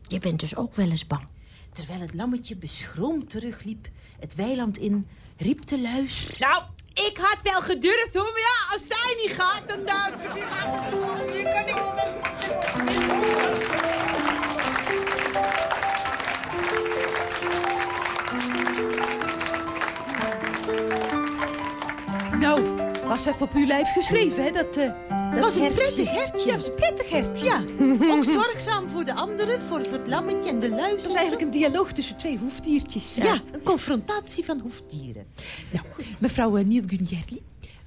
Je bent dus ook wel eens bang. Terwijl het lammetje beschroomd terugliep, het weiland in, riep de luis... Nou, ik had wel gedurfd hoor, maar ja, als zij niet gaat, dan... dan hier kan ik wel... Nou, was even op uw lijf geschreven, hè? Dat, uh, dat was een prettig hertje. Ja, was een prettig hertje. Ja, ook zorgzaam voor de anderen, voor het lammetje en de luis. Dat is eigenlijk een dialoog tussen twee hoefdiertjes. Ja, ja een confrontatie van hoefdieren. Nou, mevrouw uh, Niel Gunjerli,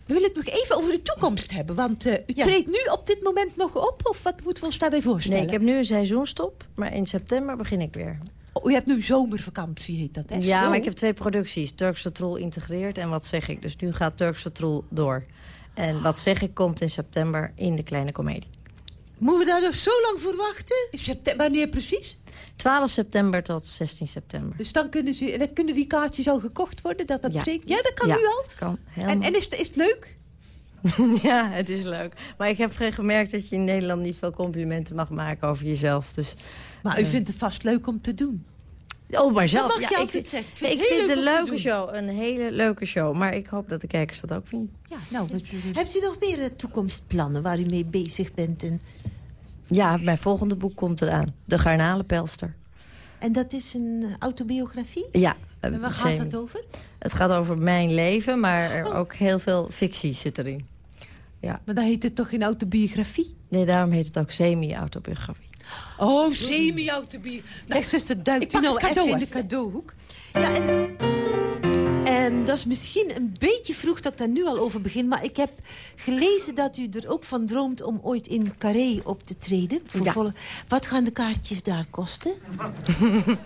we willen het nog even over de toekomst hebben. Want uh, u ja. treedt nu op dit moment nog op, of wat moeten we ons daarbij voorstellen? Nee, ik heb nu een seizoenstop, maar in september begin ik weer. Oh, u hebt nu zomervakantie, heet dat, hè? Ja, Zo. maar ik heb twee producties. Turkse Troel integreert en Wat zeg ik. Dus nu gaat Turkse Troel door. En Wat zeg ik komt in september in de Kleine Comedie. Moeten we daar nog zo lang voor wachten? In september, wanneer precies? 12 september tot 16 september. Dus dan kunnen, ze, dan kunnen die kaartjes al gekocht worden? Dat dat ja. Zeker, ja, dat kan ja, nu al? Kan en, en is, het, is het leuk? ja, het is leuk. Maar ik heb gemerkt dat je in Nederland niet veel complimenten mag maken over jezelf. Dus, maar u uh, vindt het vast leuk om te doen? Oh, maar zelf. Dat mag ja, je ik, altijd zeggen. Ik vind, ik vind het een leuke show. Een hele leuke show. Maar ik hoop dat de kijkers dat ook vinden. Ja, nou, Hebt u nog meer uh, toekomstplannen waar u mee bezig bent? En... Ja, mijn volgende boek komt eraan. De Garnalenpelster. En dat is een autobiografie? Ja. En waar gaat het over? Het gaat over mijn leven, maar er oh. ook heel veel fictie zit erin. Ja. Maar dan heet het toch geen autobiografie? Nee, daarom heet het ook semi-autobiografie. Oh, semi-autobiografie. Nou, zuster, duikt u nou even in de cadeauhoek. Ja, en, en dat is misschien een beetje vroeg dat ik daar nu al over begin... maar ik heb gelezen dat u er ook van droomt om ooit in Carré op te treden. Voor ja. volle... Wat gaan de kaartjes daar kosten?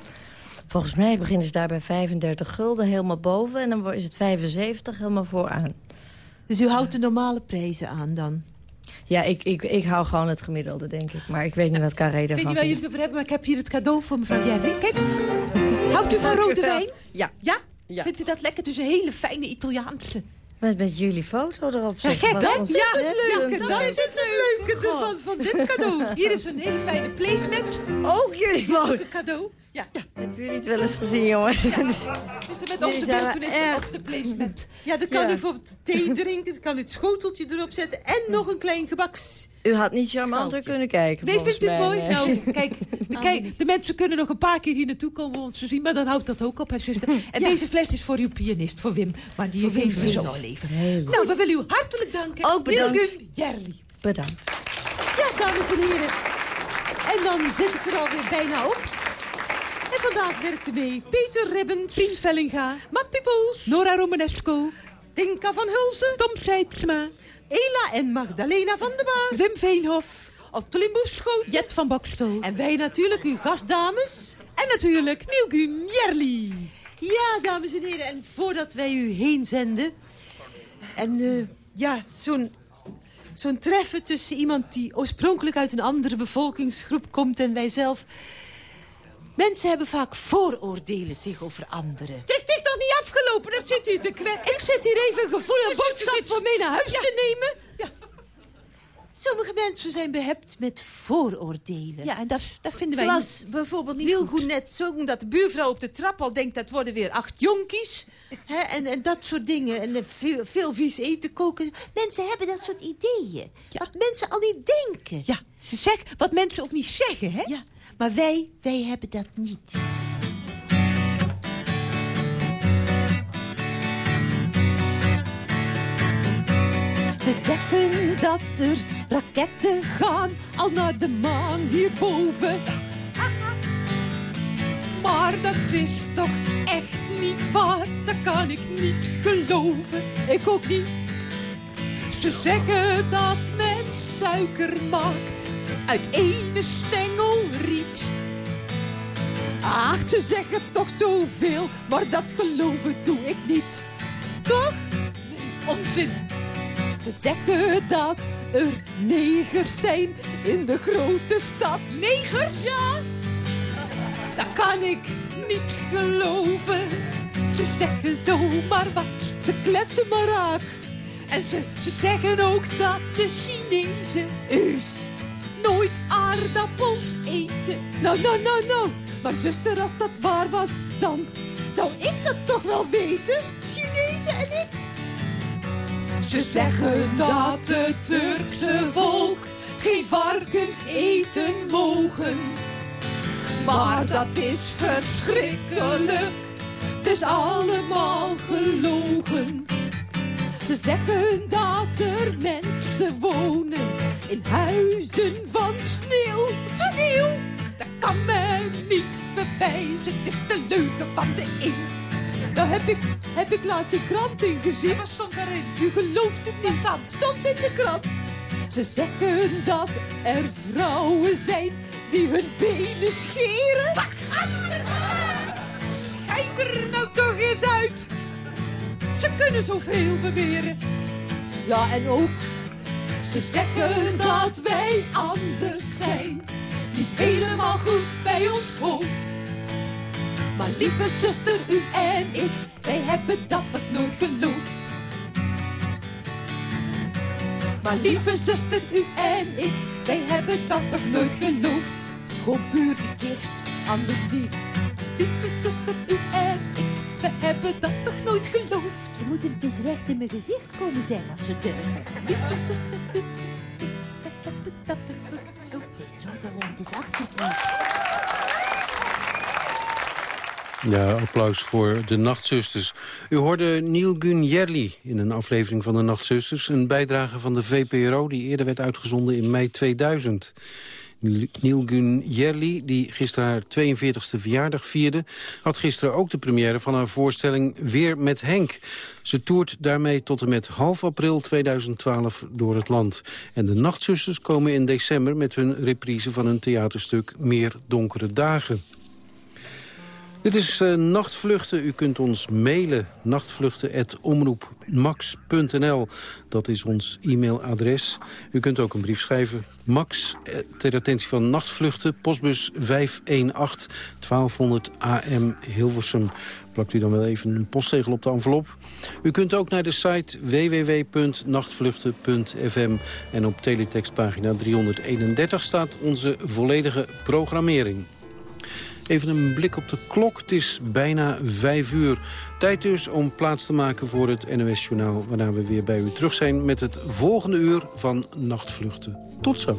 Volgens mij beginnen ze daar bij 35 gulden helemaal boven... en dan is het 75 helemaal vooraan. Dus u houdt de normale prijzen aan dan? Ja, ik, ik, ik hou gewoon het gemiddelde, denk ik. Maar ik weet niet wat Carré ervan Ik weet niet waar jullie het over hebben, maar ik heb hier het cadeau voor mevrouw Jerry. Kijk, houdt u van rode wijn? Ja. ja. Ja? Vindt u dat lekker? Het is een hele fijne Italiaanse. Met, met jullie foto erop. Ja, gek, dat, ja, het leuke. Dat, dat is het leuke ervan, van dit cadeau. Hier is een hele fijne placement. Ook jullie foto. cadeau. Ja. ja. Heb jullie het wel eens gezien, jongens? Dus- Is er met beeld toen wel is op de placement. Ja, dan kan Ja. u bijvoorbeeld thee drinken, dan kan u het schoteltje erop zetten... en nog een klein gebaks... U had niet charmanter Schaaltje. kunnen kijken, Nee, vindt u mij, mooi? nee. Nou, kijk, de, kijk, de mensen kunnen nog een paar keer hier naartoe komen om ons te zien, maar dan houdt dat ook op, hè, zuster. En Ja. deze fles is voor uw pianist, voor Wim, maar die Voor Wim geven we zo Vins. al even. Heel Nou, we willen u hartelijk danken. Ook bedankt. Jerli. Bedankt. Ja, dames en heren. En dan zit het er alweer bijna op. En vandaag werkte mee Peter Ribben, Pien Vellinga, Mac Pipoels, Nora Romanesco, Tinka van Hulsen, Tom Seidsma, Ela en Magdalena van der Baar, Wim Veenhof, Ottelien Boeschoten Jet van Bokstel en wij natuurlijk uw gastdames. en natuurlijk Nielgun Jerli. Ja, dames en heren, en voordat wij u heen zenden... en eh, ja, zo'n zo'n treffen tussen iemand die oorspronkelijk uit een andere bevolkingsgroep komt en wij zelf... Mensen hebben vaak vooroordelen tegenover anderen. Het is toch niet afgelopen, dan zit u te kwet. Ik zit hier even een gevoelige boodschap voor mee naar huis te nemen. Ja. Sommige mensen zijn behept met vooroordelen. Ja, en dat, dat vinden wij Zoals bijvoorbeeld Niel goed net zong dat de buurvrouw op de trap al denkt... dat worden weer acht jonkies. Hè, en, en dat soort dingen. En veel, veel vies eten koken. Mensen hebben dat soort ideeën. Wat mensen al niet denken. Ja, ze zeggen wat mensen ook niet zeggen, hè? Ja, maar wij, wij hebben dat niet. Ze zeggen dat er raketten gaan al naar de maan hierboven. Maar dat is toch echt niet waar, dat kan ik niet geloven. Ik ook niet. Ze zeggen dat men suiker maakt uit ene stengel riet. Ach, ze zeggen toch zoveel, maar dat geloven doe ik niet. Toch? Onzin. Ze zeggen dat er negers zijn in de grote stad. Negers? Ja, Dat kan ik niet geloven. Ze zeggen zomaar wat, ze kletsen maar raak. En ze, ze zeggen ook dat de Chinezen Us. Nooit aardappels eten. Nou, nou, nou, nou. Maar zuster, als dat waar was, dan zou ik dat toch wel weten? Chinezen en ik? Ze zeggen dat het Turkse volk geen varkens eten mogen. Maar dat is verschrikkelijk, het is allemaal gelogen. Ze zeggen dat er mensen wonen in huizen van sneeuw. Sneeuw, dat kan men niet bewijzen, het is de leugen van de eeuw. Daar heb ik, heb ik laatst een krant in gezien. Wat stond daarin? U gelooft het niet, dat stond in de krant. Ze zeggen dat er vrouwen zijn die hun benen scheren. Schijt er nou toch eens uit. Ze kunnen zoveel beweren. Ja, en ook, ze zeggen dat wij anders zijn. Niet helemaal goed bij ons hoofd. Maar lieve zuster, u en ik, wij hebben dat toch nooit geloofd. Maar lieve zuster, u en ik, wij hebben dat toch nooit geloofd. Puur verkeerd, anders niet. Lieve zuster, u en ik, we hebben dat toch nooit geloofd. Ze moeten het eens recht in mijn gezicht komen zeggen als ze durven. Het is rood en het is achterkant. Ja, applaus voor de Nachtzusters. U hoorde Neil Gun Jerli in een aflevering van de Nachtzusters. Een bijdrage van de VPRO die eerder werd uitgezonden in mei 2000. Neil Gun Jerli, die gisteren haar 42e verjaardag vierde... had gisteren ook de première van haar voorstelling Weer met Henk. Ze toert daarmee tot en met half april 2012 door het land. En de Nachtzusters komen in december met hun reprise van hun theaterstuk Meer Donkere Dagen. Dit is uh, Nachtvluchten. U kunt ons mailen. nachtvluchten.omroepmax.nl Dat is ons e-mailadres. U kunt ook een brief schrijven. Max, eh, ter attentie van Nachtvluchten. Postbus 518 1200 AM Hilversum. Plakt u dan wel even een postzegel op de envelop. U kunt ook naar de site www.nachtvluchten.fm. En op teletextpagina 331 staat onze volledige programmering. Even een blik op de klok. Het is bijna vijf uur. Tijd dus om plaats te maken voor het NOS-journaal... waarna we weer bij u terug zijn met het volgende uur van Nachtvluchten. Tot zo.